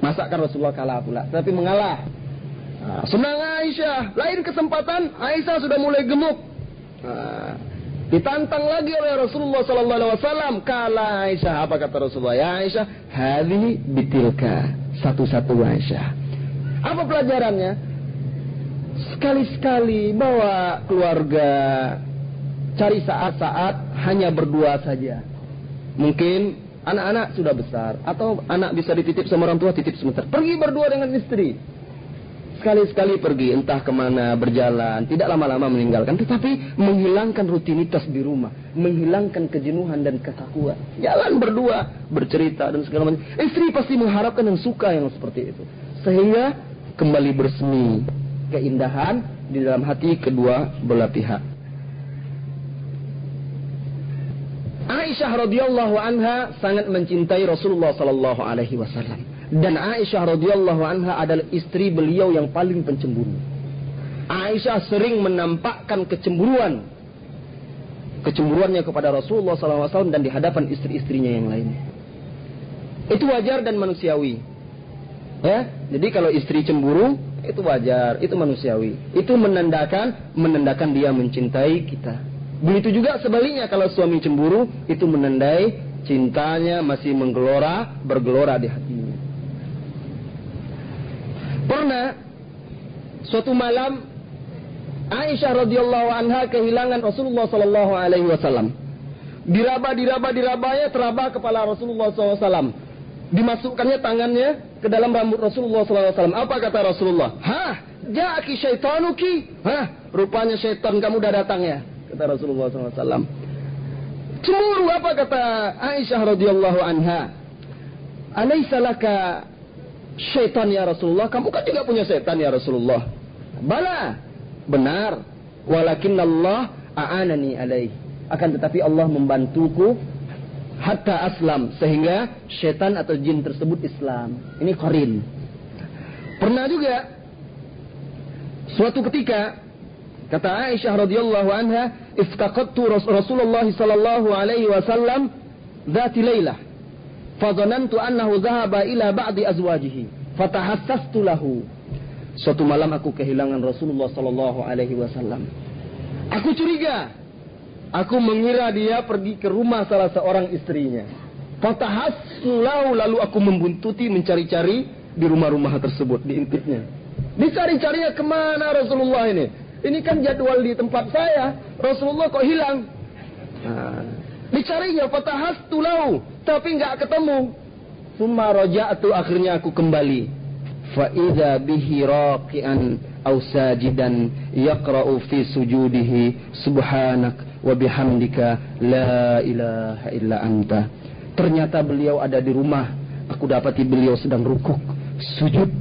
Masakan Rasulullah kalah pula, tapi mengalah. Nah, senang Aisyah. Lain kesempatan Aisyah sudah mulai gemuk. Ditantang lagi oleh Rasulullah sallallahu alaihi wasallam kala Aisyah apa kata Rasulullah ya Aisyah hadhi bitilka satu-satu Aisyah apa pelajarannya? Sekali-sekali bawa keluarga cari saat-saat hanya berdua saja. Mungkin anak-anak sudah besar atau anak bisa dititip sama orang tua titip sebentar. Pergi berdua dengan istri. Sekali-sekali pergi entah ke mana berjalan, tidak lama-lama meninggalkan, tetapi menghilangkan rutinitas di rumah, menghilangkan kejenuhan dan kekakuan. Jalan berdua, bercerita dan segala macam. Istri pasti mengharapkan dan suka yang seperti itu, sehingga kembali bersemi keindahan di dalam hati kedua belah pihak. Aisyah radhiyallahu anha sangat mencintai Rasulullah sallallahu alaihi wasallam dan Aisyah radhiyallahu anha adalah istri beliau yang paling pencemburu. Aisyah sering menampakkan kecemburuan kecemburuannya kepada Rasulullah SAW dan di hadapan istri-istrinya yang lain. Itu wajar dan manusiawi. Ya, jadi kalau istri cemburu itu wajar, itu manusiawi. Itu menandakan menandakan dia mencintai kita. Begitu juga sebaliknya kalau suami cemburu itu menandai cintanya masih menggelora, bergelora di hatinya. Pernah suatu malam Aisyah radhiyallahu anha kehilangan Rasulullah sallallahu alaihi wasallam. Diraba diraba dirabanya teraba kepala Rasulullah SAW. Dimasukkannya tangannya ke dalam rambut Rasulullah SAW. Apa kata Rasulullah? Hah, jaki syaitanuki. Hah, rupanya syaitan kamu udah datang ya. Kata Rasulullah SAW. Cemburu apa kata Aisyah radhiyallahu anha? Alaysa laka syaitan ya Rasulullah. Kamu kan juga punya setan ya Rasulullah. Bala. Benar. Walakin Allah a'anani alaih. Akan tetapi Allah membantuku hatta aslam sehingga syaitan atau jin tersebut Islam. Ini korin. Pernah juga suatu ketika kata Aisyah radhiyallahu anha, "Iftaqadtu Rasulullah sallallahu alaihi wasallam dzati lailah." Fadhanantu annahu dhahaba ila ba'di azwajihi. Fatahassastu lahu. Suatu malam aku kehilangan Rasulullah sallallahu alaihi wasallam. Aku curiga. Aku mengira dia pergi ke rumah salah seorang istrinya. Fatahasstu lahu lalu aku membuntuti mencari-cari di rumah-rumah tersebut, diintipnya. Dicari-carinya ke mana Rasulullah ini? Ini kan jadwal di tempat saya. Rasulullah kok hilang? Nah, dicarinya fatahasstu lahu tapi nggak ketemu. Summa raja'tu akhirnya aku kembali. Fa idza bihi raqian aw sajidan yaqra'u fi sujudihi subhanak wa bihamdika la ilaha illa anta. Ternyata beliau ada di rumah. Aku dapati beliau sedang rukuk, sujud.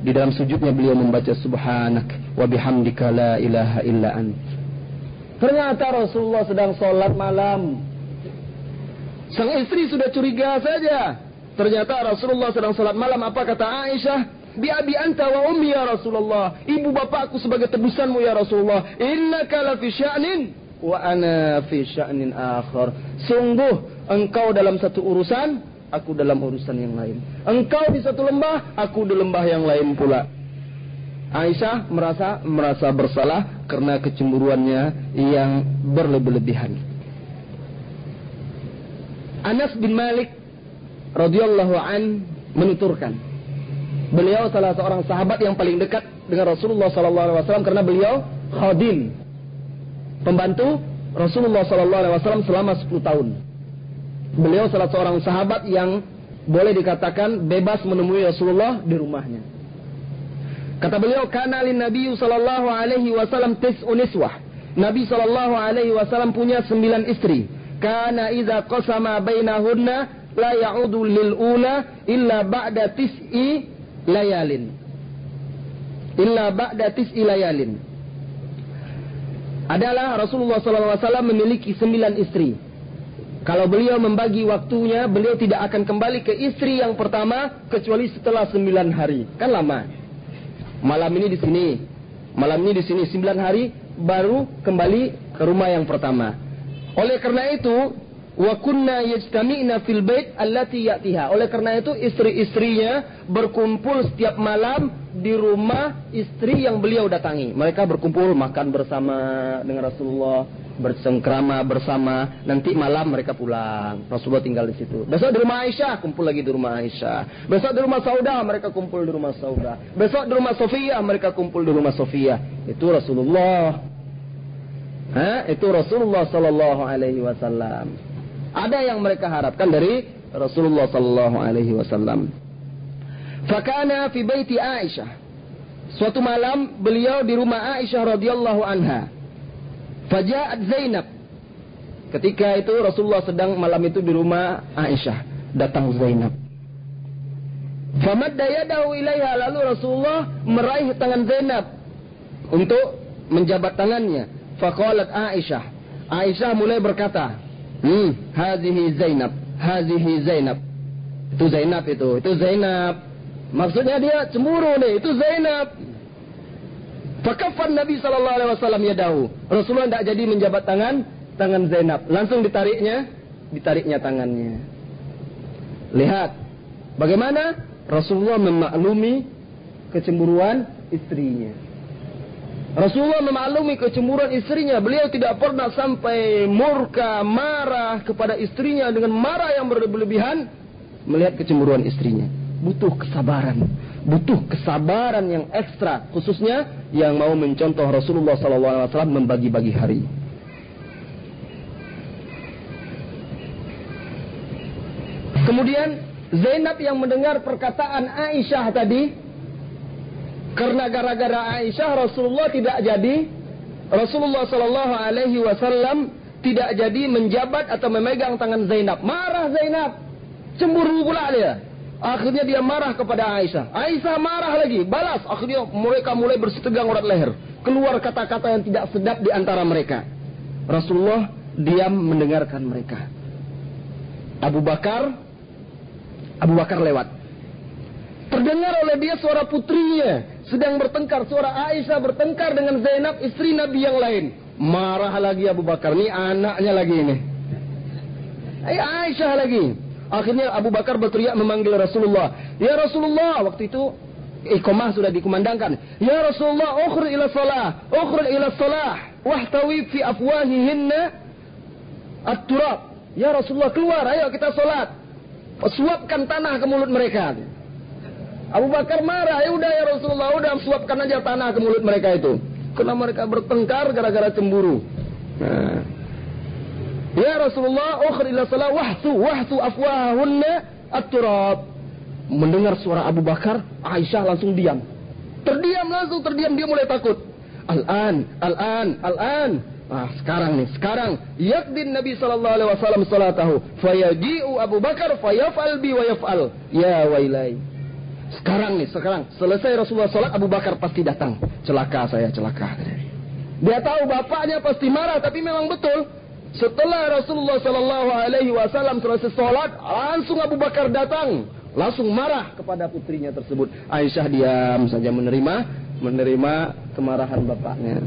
Di dalam sujudnya beliau membaca subhanak wa bihamdika la ilaha illa anta. Ternyata Rasulullah sedang sholat malam Sang istri sudah curiga saja. Ternyata Rasulullah sedang salat malam. Apa kata Aisyah? Bi abi anta wa ummi ya Rasulullah. Ibu bapakku sebagai tebusanmu ya Rasulullah. Inna kala fi sya'nin wa ana fi sya'nin akhar. Sungguh engkau dalam satu urusan, aku dalam urusan yang lain. Engkau di satu lembah, aku di lembah yang lain pula. Aisyah merasa merasa bersalah karena kecemburuannya yang berlebih-lebihan. Anas bin Malik radhiyallahu an menuturkan beliau salah seorang sahabat yang paling dekat dengan Rasulullah sallallahu alaihi wasallam karena beliau khadim pembantu Rasulullah sallallahu alaihi wasallam selama 10 tahun. Beliau salah seorang sahabat yang boleh dikatakan bebas menemui Rasulullah di rumahnya. Kata beliau, "Kana lin Nabi sallallahu alaihi wasallam tis'un niswah." Nabi sallallahu alaihi wasallam punya sembilan istri kana idza qasama bainahunna la ya'udu lil ula illa ba'da tis'i layalin illa ba'da tis'i layalin adalah Rasulullah SAW memiliki sembilan istri. Kalau beliau membagi waktunya, beliau tidak akan kembali ke istri yang pertama kecuali setelah sembilan hari. Kan lama. Malam ini di sini, malam ini di sini sembilan hari, baru kembali ke rumah yang pertama. Oleh karena itu, wa kunna yajtami'na fil bait allati ya'tiha. Oleh karena itu istri-istrinya berkumpul setiap malam di rumah istri yang beliau datangi. Mereka berkumpul makan bersama dengan Rasulullah, bersengkrama bersama. Nanti malam mereka pulang. Rasulullah tinggal di situ. Besok di rumah Aisyah, kumpul lagi di rumah Aisyah. Besok di rumah Sauda, mereka kumpul di rumah Sauda. Besok di rumah Sofia, mereka kumpul di rumah Sofia. Itu Rasulullah. Hah? Itu Rasulullah sallallahu alaihi wasallam. Ada yang mereka harapkan dari Rasulullah sallallahu alaihi wasallam. Fakana fi baiti Aisyah. Suatu malam beliau di rumah Aisyah radhiyallahu anha. Faja'at Zainab. Ketika itu Rasulullah sedang malam itu di rumah Aisyah. Datang Zainab. Famadda yadahu ilaiha lalu Rasulullah meraih tangan Zainab untuk menjabat tangannya. Faqalat Aisyah. Aisyah mulai berkata, Hmm, hazihi Zainab, hazihi Zainab. Itu Zainab itu, itu Zainab. Maksudnya dia cemburu nih, itu Zainab. Fakafan Nabi sallallahu alaihi wasallam yadahu. Rasulullah tidak jadi menjabat tangan tangan Zainab, langsung ditariknya, ditariknya tangannya. Lihat bagaimana Rasulullah memaklumi kecemburuan istrinya. Rasulullah memaklumi kecemburuan istrinya. Beliau tidak pernah sampai murka, marah kepada istrinya dengan marah yang berlebihan melihat kecemburuan istrinya. Butuh kesabaran, butuh kesabaran yang ekstra, khususnya yang mau mencontoh Rasulullah SAW membagi-bagi hari. Kemudian Zainab yang mendengar perkataan Aisyah tadi karena gara-gara Aisyah Rasulullah tidak jadi Rasulullah Shallallahu Alaihi Wasallam tidak jadi menjabat atau memegang tangan Zainab. Marah Zainab, cemburu pula dia. Akhirnya dia marah kepada Aisyah. Aisyah marah lagi, balas. Akhirnya mereka mulai bersetegang urat leher. Keluar kata-kata yang tidak sedap di antara mereka. Rasulullah diam mendengarkan mereka. Abu Bakar, Abu Bakar lewat. Terdengar oleh dia suara putrinya sedang bertengkar. Suara Aisyah bertengkar dengan Zainab, istri Nabi yang lain. Marah lagi Abu Bakar. Ini anaknya lagi ini. Eh, Aisyah lagi. Akhirnya Abu Bakar berteriak memanggil Rasulullah. Ya Rasulullah, waktu itu iqamah sudah dikumandangkan. Ya Rasulullah, ukhruj ila salah, ukhruj ila salah, wahtawi fi afwahihinna at-turab. Ya Rasulullah, keluar, ayo kita salat. Suapkan tanah ke mulut mereka. Abu Bakar marah, ya udah ya Rasulullah, udah suapkan aja tanah ke mulut mereka itu. Karena mereka bertengkar gara-gara cemburu. Nah. Ya Rasulullah, ukhri salah wahsu, wahsu afwahunna at-turab. Mendengar suara Abu Bakar, Aisyah langsung diam. Terdiam langsung, terdiam, dia mulai takut. Al-an, al-an, al-an. Ah, sekarang nih, sekarang yakdin Nabi sallallahu alaihi wasallam salatahu, fayaji'u Abu Bakar fayaf'al bi wa yaf'al. Ya wailai. Sekarang nih, sekarang. Selesai Rasulullah sholat, Abu Bakar pasti datang. Celaka saya, celaka. Dia tahu bapaknya pasti marah, tapi memang betul. Setelah Rasulullah Shallallahu Alaihi Wasallam selesai sholat, langsung Abu Bakar datang, langsung marah kepada putrinya tersebut. Aisyah diam saja menerima, menerima kemarahan bapaknya.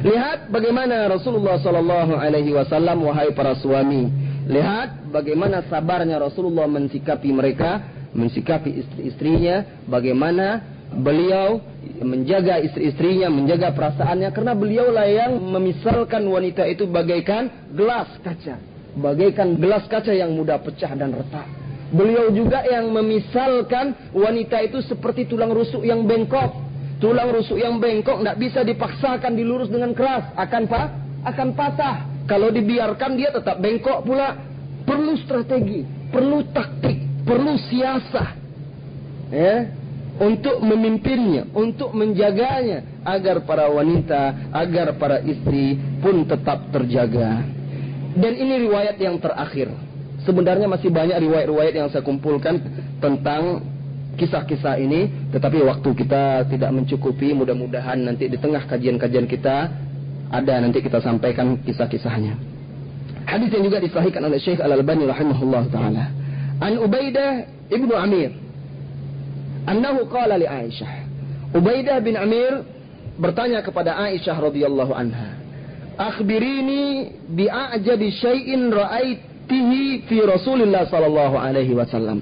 Lihat bagaimana Rasulullah Shallallahu Alaihi Wasallam wahai para suami. Lihat bagaimana sabarnya Rasulullah mensikapi mereka mensikapi istri-istrinya, bagaimana beliau menjaga istri-istrinya, menjaga perasaannya karena beliaulah yang memisalkan wanita itu bagaikan gelas kaca, bagaikan gelas kaca yang mudah pecah dan retak. Beliau juga yang memisalkan wanita itu seperti tulang rusuk yang bengkok. Tulang rusuk yang bengkok tidak bisa dipaksakan dilurus dengan keras, akan pa akan patah. Kalau dibiarkan dia tetap bengkok pula. Perlu strategi, perlu taktik, perlu siasah ya untuk memimpinnya, untuk menjaganya agar para wanita, agar para istri pun tetap terjaga. Dan ini riwayat yang terakhir. Sebenarnya masih banyak riwayat-riwayat yang saya kumpulkan tentang kisah-kisah ini, tetapi waktu kita tidak mencukupi. Mudah-mudahan nanti di tengah kajian-kajian kita ada nanti kita sampaikan kisah-kisahnya. Hadis yang juga disahihkan oleh Syekh Al-Albani rahimahullah taala. An Ubaidah ibnu Amir. Annahu qala li Aisyah. Ubaidah bin Amir bertanya kepada Aisyah radhiyallahu anha. akhbirini bi'ajabi syai'in ra'aitihi fi Rasulillah sallallahu alaihi wasallam.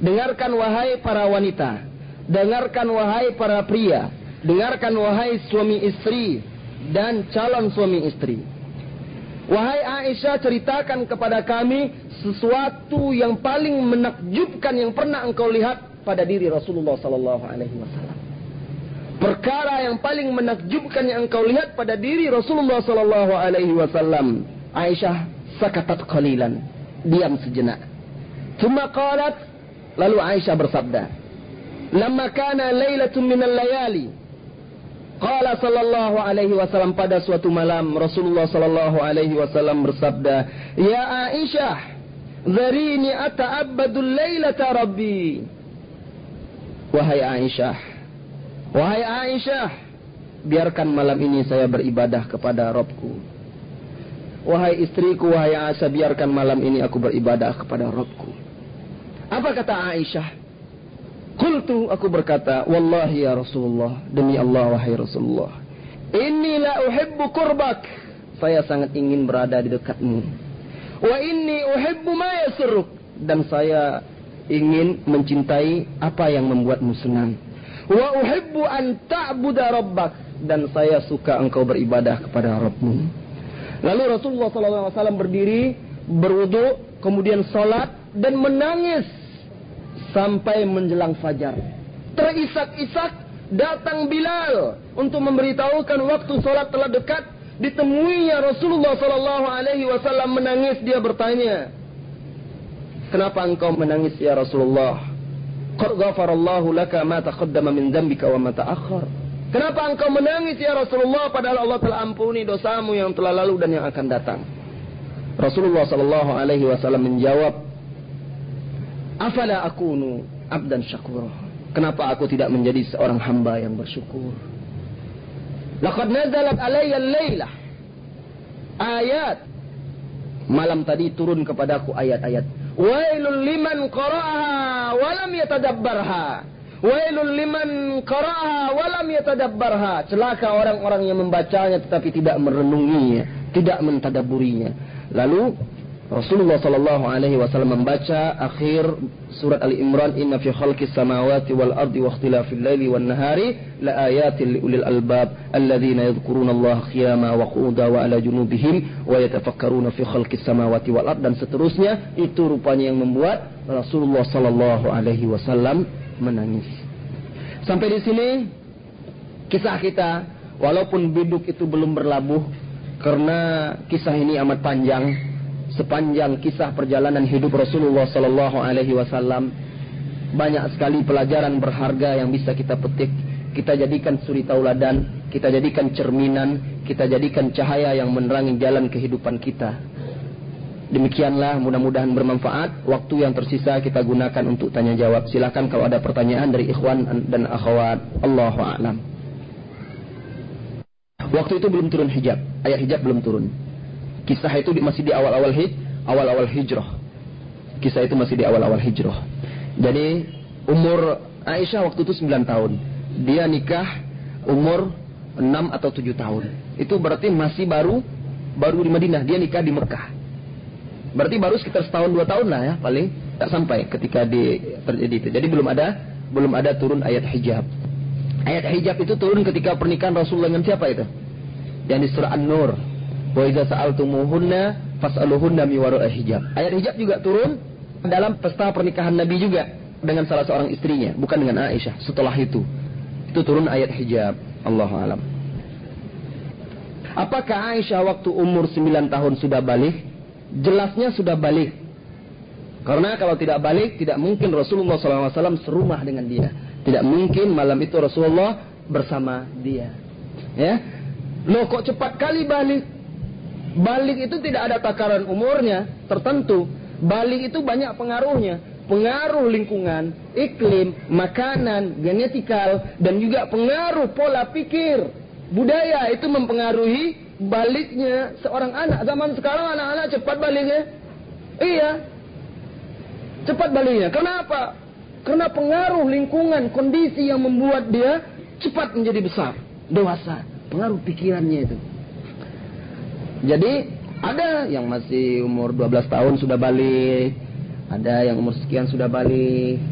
Dengarkan wahai para wanita, dengarkan wahai para pria, dengarkan wahai suami istri dan calon suami istri. Wahai Aisyah ceritakan kepada kami sesuatu yang paling menakjubkan yang pernah engkau lihat pada diri Rasulullah sallallahu alaihi wasallam perkara yang paling menakjubkan yang engkau lihat pada diri Rasulullah sallallahu alaihi wasallam. Aisyah sakatat qalilan, diam sejenak. Thumma qalat, lalu Aisyah bersabda, "Lamma kana lailatun minal layali" Qala sallallahu alaihi wasallam pada suatu malam Rasulullah sallallahu alaihi wasallam bersabda, "Ya Aisyah, dharini ata'abbadu lailata rabbi." Wahai Aisyah, Wahai Aisyah, biarkan malam ini saya beribadah kepada Robku. Wahai istriku, wahai Aisyah, biarkan malam ini aku beribadah kepada Robku. Apa kata Aisyah? Kultu aku berkata, Wallahi ya Rasulullah, demi Allah wahai Rasulullah. Inni la uhibbu kurbak. Saya sangat ingin berada di dekatmu. Wa inni uhibbu ma yasurruk. Dan saya ingin mencintai apa yang membuatmu senang. Wa uhibbu an ta'buda rabbak dan saya suka engkau beribadah kepada Rabbmu. Lalu Rasulullah SAW berdiri, berwudu, kemudian salat dan menangis sampai menjelang fajar. Terisak-isak datang Bilal untuk memberitahukan waktu salat telah dekat. Ditemuinya Rasulullah Sallallahu Alaihi Wasallam menangis. Dia bertanya, Kenapa engkau menangis ya Rasulullah? Qad ghafarallahu laka ma taqaddama min dzambika wa ma ta'akhkhar. Kenapa engkau menangis ya Rasulullah padahal Allah telah ampuni dosamu yang telah lalu dan yang akan datang? Rasulullah sallallahu alaihi wasallam menjawab, "Afala akunu abdan syakura?" Kenapa aku tidak menjadi seorang hamba yang bersyukur? Laqad nazalat alayya al-lailah ayat malam tadi turun kepadaku ayat-ayat Wailul liman qara'aha walam yatadabbarha. Wailul liman qara'aha walam yatadabbarha. Celaka orang-orang yang membacanya tetapi tidak merenunginya, tidak mentadaburinya. Lalu Rasulullah sallallahu alaihi wasallam membaca akhir surat Ali Imran inna fi khalqis samawati wal ardi wa ikhtilafil laili wan nahari la ayatin liulil albab alladzina yadhkuruna Allah qiyama wa qu'uda wa ala junubihim wa yatafakkaruna fi khalqis samawati wal ardi dan seterusnya itu rupanya yang membuat Rasulullah sallallahu alaihi wasallam menangis. Sampai di sini kisah kita walaupun biduk itu belum berlabuh karena kisah ini amat panjang sepanjang kisah perjalanan hidup Rasulullah Sallallahu Alaihi Wasallam banyak sekali pelajaran berharga yang bisa kita petik. Kita jadikan suri tauladan kita jadikan cerminan kita jadikan cahaya yang menerangi jalan kehidupan kita. Demikianlah mudah-mudahan bermanfaat. Waktu yang tersisa kita gunakan untuk tanya jawab. Silakan kalau ada pertanyaan dari ikhwan dan akhwat. Allahu a'lam. Waktu itu belum turun hijab. Ayat hijab belum turun Kisah itu masih di awal-awal hij, awal-awal hijrah. Kisah itu masih di awal-awal hijrah. Jadi umur Aisyah waktu itu 9 tahun. Dia nikah umur 6 atau 7 tahun. Itu berarti masih baru baru di Madinah. Dia nikah di Mekah. Berarti baru sekitar setahun dua tahun lah ya paling tak sampai ketika di terjadi itu. Jadi belum ada belum ada turun ayat hijab. Ayat hijab itu turun ketika pernikahan Rasulullah dengan siapa itu? Yang di surah An-Nur Wa idza sa'altumuhunna fas'aluhunna mi wara'i hijab. Ayat hijab juga turun dalam pesta pernikahan Nabi juga dengan salah seorang istrinya, bukan dengan Aisyah. Setelah itu, itu turun ayat hijab. Allahu alam. Apakah Aisyah waktu umur 9 tahun sudah balik? Jelasnya sudah balik. Karena kalau tidak balik, tidak mungkin Rasulullah SAW serumah dengan dia. Tidak mungkin malam itu Rasulullah bersama dia. Ya, Loh kok cepat kali balik? Balik itu tidak ada takaran umurnya tertentu. Balik itu banyak pengaruhnya. Pengaruh lingkungan, iklim, makanan, genetikal, dan juga pengaruh pola pikir. Budaya itu mempengaruhi baliknya seorang anak. Zaman sekarang anak-anak cepat baliknya. Iya. Cepat baliknya. Kenapa? Karena pengaruh lingkungan, kondisi yang membuat dia cepat menjadi besar, dewasa. Pengaruh pikirannya itu. Jadi ada yang masih umur 12 tahun sudah balik, ada yang umur sekian sudah balik.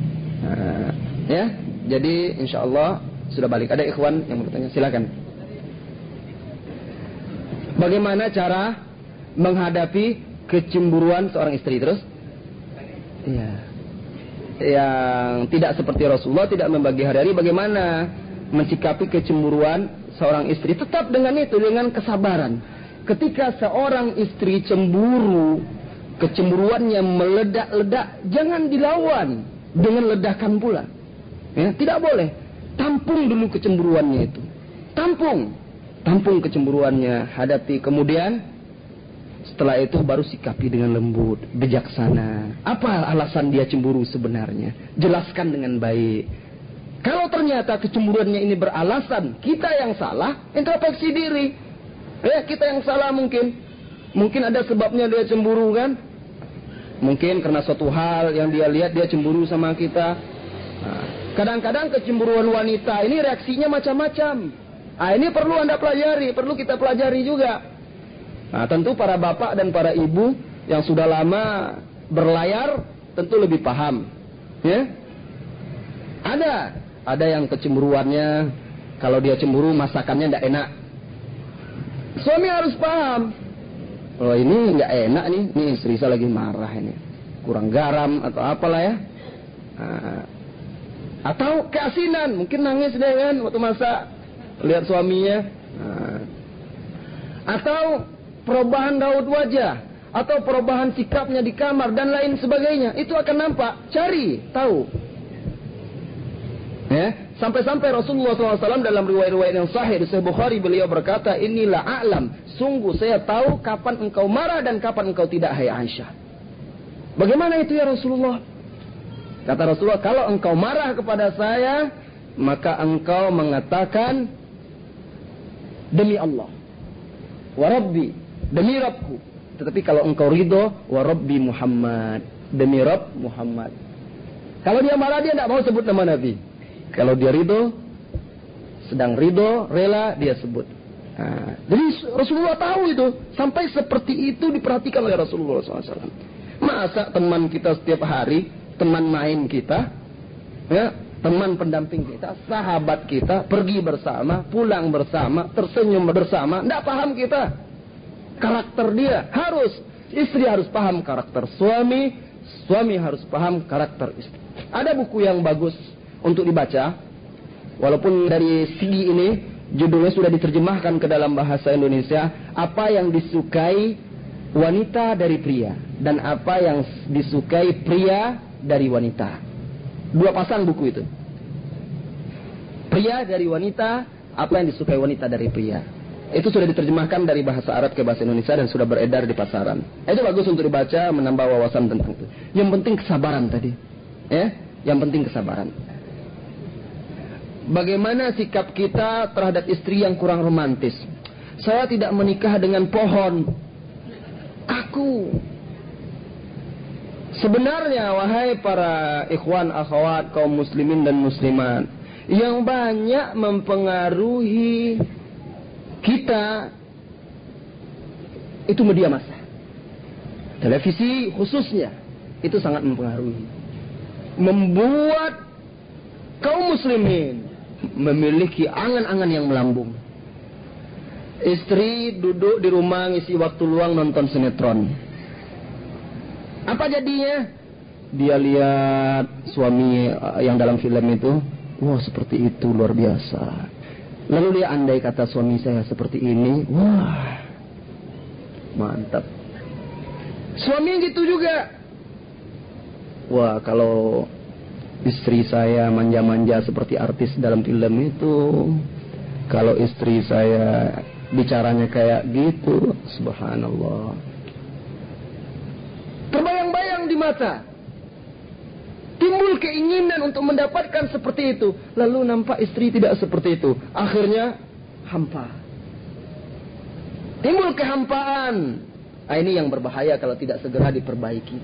Nah, ya, jadi insya Allah sudah balik. Ada ikhwan yang bertanya, silakan. Bagaimana cara menghadapi kecemburuan seorang istri terus? Ya. Yang tidak seperti Rasulullah tidak membagi hari-hari bagaimana mencikapi kecemburuan seorang istri tetap dengan itu dengan kesabaran. Ketika seorang istri cemburu, kecemburuannya meledak-ledak, jangan dilawan dengan ledakan pula. Ya, tidak boleh. Tampung dulu kecemburuannya itu. Tampung. Tampung kecemburuannya, hadapi. Kemudian setelah itu baru sikapi dengan lembut, bijaksana. Apa alasan dia cemburu sebenarnya? Jelaskan dengan baik. Kalau ternyata kecemburuannya ini beralasan kita yang salah, introspeksi diri. Ya, kita yang salah mungkin. Mungkin ada sebabnya dia cemburu kan? Mungkin karena suatu hal yang dia lihat dia cemburu sama kita. Nah, kadang-kadang kecemburuan wanita ini reaksinya macam-macam. Nah, ini perlu Anda pelajari, perlu kita pelajari juga. Nah, tentu para bapak dan para ibu yang sudah lama berlayar tentu lebih paham. Ya? Ada, ada yang kecemburuannya kalau dia cemburu masakannya tidak enak. Suami harus paham. Oh ini nggak enak nih, nih istri saya lagi marah ini, kurang garam atau apalah ya. Nah, atau keasinan, mungkin nangis deh kan waktu masak lihat suaminya. Nah, atau perubahan raut wajah. Atau perubahan sikapnya di kamar dan lain sebagainya. Itu akan nampak. Cari tahu. Ya sampai-sampai Rasulullah SAW dalam riwayat-riwayat yang sahih di Sahih Bukhari beliau berkata inilah alam sungguh saya tahu kapan engkau marah dan kapan engkau tidak hai Aisyah bagaimana itu ya Rasulullah kata Rasulullah kalau engkau marah kepada saya maka engkau mengatakan demi Allah wa Rabbi demi Rabbku. Tetapi kalau engkau ridho, wa Rabbi Muhammad, demi Rabb Muhammad. Kalau dia marah dia tidak mau sebut nama Nabi. Kalau dia ridho, sedang ridho, rela dia sebut. Nah, jadi Rasulullah tahu itu. Sampai seperti itu diperhatikan oleh Rasulullah SAW. Masa teman kita setiap hari, teman main kita, ya, teman pendamping kita, sahabat kita, pergi bersama, pulang bersama, tersenyum bersama, tidak paham kita karakter dia. Harus. Istri harus paham karakter suami. Suami harus paham karakter istri. Ada buku yang bagus untuk dibaca. Walaupun dari segi ini judulnya sudah diterjemahkan ke dalam bahasa Indonesia. Apa yang disukai wanita dari pria. Dan apa yang disukai pria dari wanita. Dua pasang buku itu. Pria dari wanita, apa yang disukai wanita dari pria. Itu sudah diterjemahkan dari bahasa Arab ke bahasa Indonesia dan sudah beredar di pasaran. Itu bagus untuk dibaca, menambah wawasan tentang itu. Yang penting kesabaran tadi. Ya, yang penting kesabaran. Bagaimana sikap kita terhadap istri yang kurang romantis? Saya tidak menikah dengan pohon. Aku. Sebenarnya wahai para ikhwan akhwat kaum muslimin dan muslimat yang banyak mempengaruhi kita itu media massa. Televisi khususnya itu sangat mempengaruhi. Membuat kaum muslimin memiliki angan-angan yang melambung. Istri duduk di rumah ngisi waktu luang nonton sinetron. Apa jadinya? Dia lihat suami yang dalam film itu, wah seperti itu luar biasa. Lalu dia andai kata suami saya seperti ini, wah, mantap. Suami gitu juga. Wah, kalau istri saya manja-manja seperti artis dalam film itu, kalau istri saya bicaranya kayak gitu, subhanallah. Terbayang-bayang di mata. Timbul keinginan untuk mendapatkan seperti itu. Lalu nampak istri tidak seperti itu. Akhirnya hampa. Timbul kehampaan. Nah, ini yang berbahaya kalau tidak segera diperbaiki.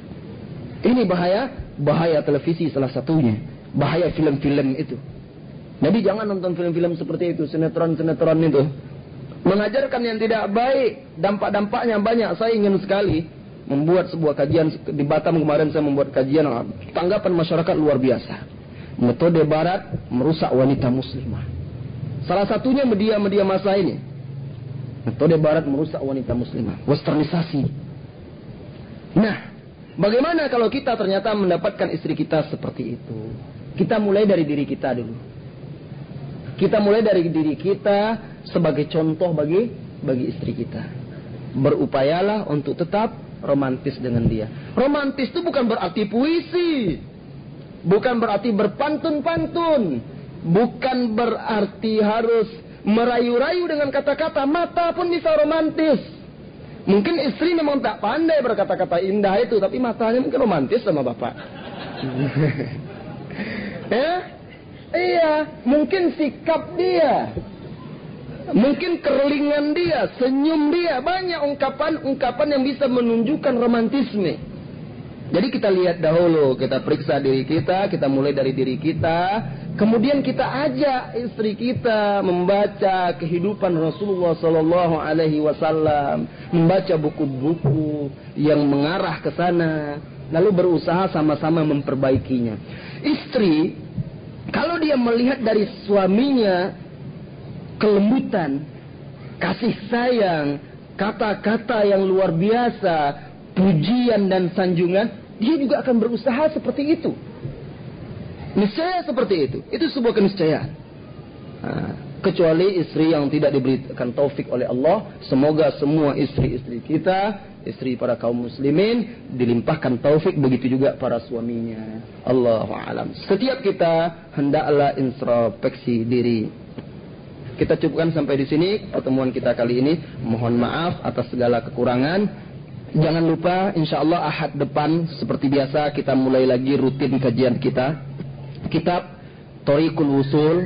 Ini bahaya, bahaya televisi salah satunya. Bahaya film-film itu. Jadi jangan nonton film-film seperti itu, sinetron-sinetron itu. mengajarkan yang tidak baik, dampak-dampaknya banyak. Saya ingin sekali membuat sebuah kajian di Batam kemarin saya membuat kajian tanggapan masyarakat luar biasa. Metode barat merusak wanita muslimah. Salah satunya media-media masa ini. Metode barat merusak wanita muslimah. Westernisasi. Nah, bagaimana kalau kita ternyata mendapatkan istri kita seperti itu? Kita mulai dari diri kita dulu. Kita mulai dari diri kita sebagai contoh bagi bagi istri kita. Berupayalah untuk tetap romantis dengan dia. Romantis itu bukan berarti puisi. Bukan berarti berpantun-pantun. Bukan berarti harus merayu-rayu dengan kata-kata. Mata pun bisa romantis. Mungkin istri memang tak pandai berkata-kata indah itu. Tapi matanya mungkin romantis sama bapak. ya? Iya, mungkin sikap dia. Mungkin kerlingan dia, senyum dia, banyak ungkapan-ungkapan yang bisa menunjukkan romantisme. Jadi kita lihat dahulu, kita periksa diri kita, kita mulai dari diri kita, kemudian kita ajak istri kita membaca kehidupan Rasulullah Sallallahu Alaihi Wasallam, membaca buku-buku yang mengarah ke sana, lalu berusaha sama-sama memperbaikinya. Istri, kalau dia melihat dari suaminya kelembutan, kasih sayang, kata-kata yang luar biasa, pujian dan sanjungan, dia juga akan berusaha seperti itu. Niscaya seperti itu. Itu sebuah keniscayaan. Kecuali istri yang tidak diberikan taufik oleh Allah, semoga semua istri-istri kita, istri para kaum muslimin dilimpahkan taufik begitu juga para suaminya. Allahu alam. Setiap kita hendaklah introspeksi diri kita cukupkan sampai di sini pertemuan kita kali ini. Mohon maaf atas segala kekurangan. Jangan lupa insya Allah ahad depan seperti biasa kita mulai lagi rutin kajian kita. Kitab Torikul Wusul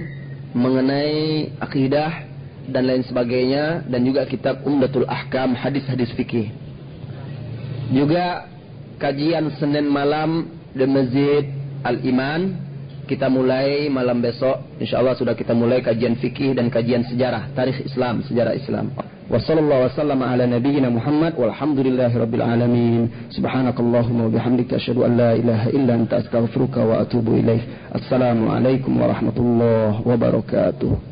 mengenai akidah dan lain sebagainya dan juga kitab Umdatul Ahkam hadis-hadis fikih. Juga kajian Senin malam di Masjid Al-Iman kita mulai malam besok insya Allah sudah kita mulai kajian fikih dan kajian sejarah tarikh Islam sejarah Islam Wassallallahu wasallam ala nabiyyina Muhammad walhamdulillahi rabbil alamin subhanakallahumma wa bihamdika asyhadu an la ilaha illa anta astaghfiruka wa atubu ilaik assalamu alaikum warahmatullahi wabarakatuh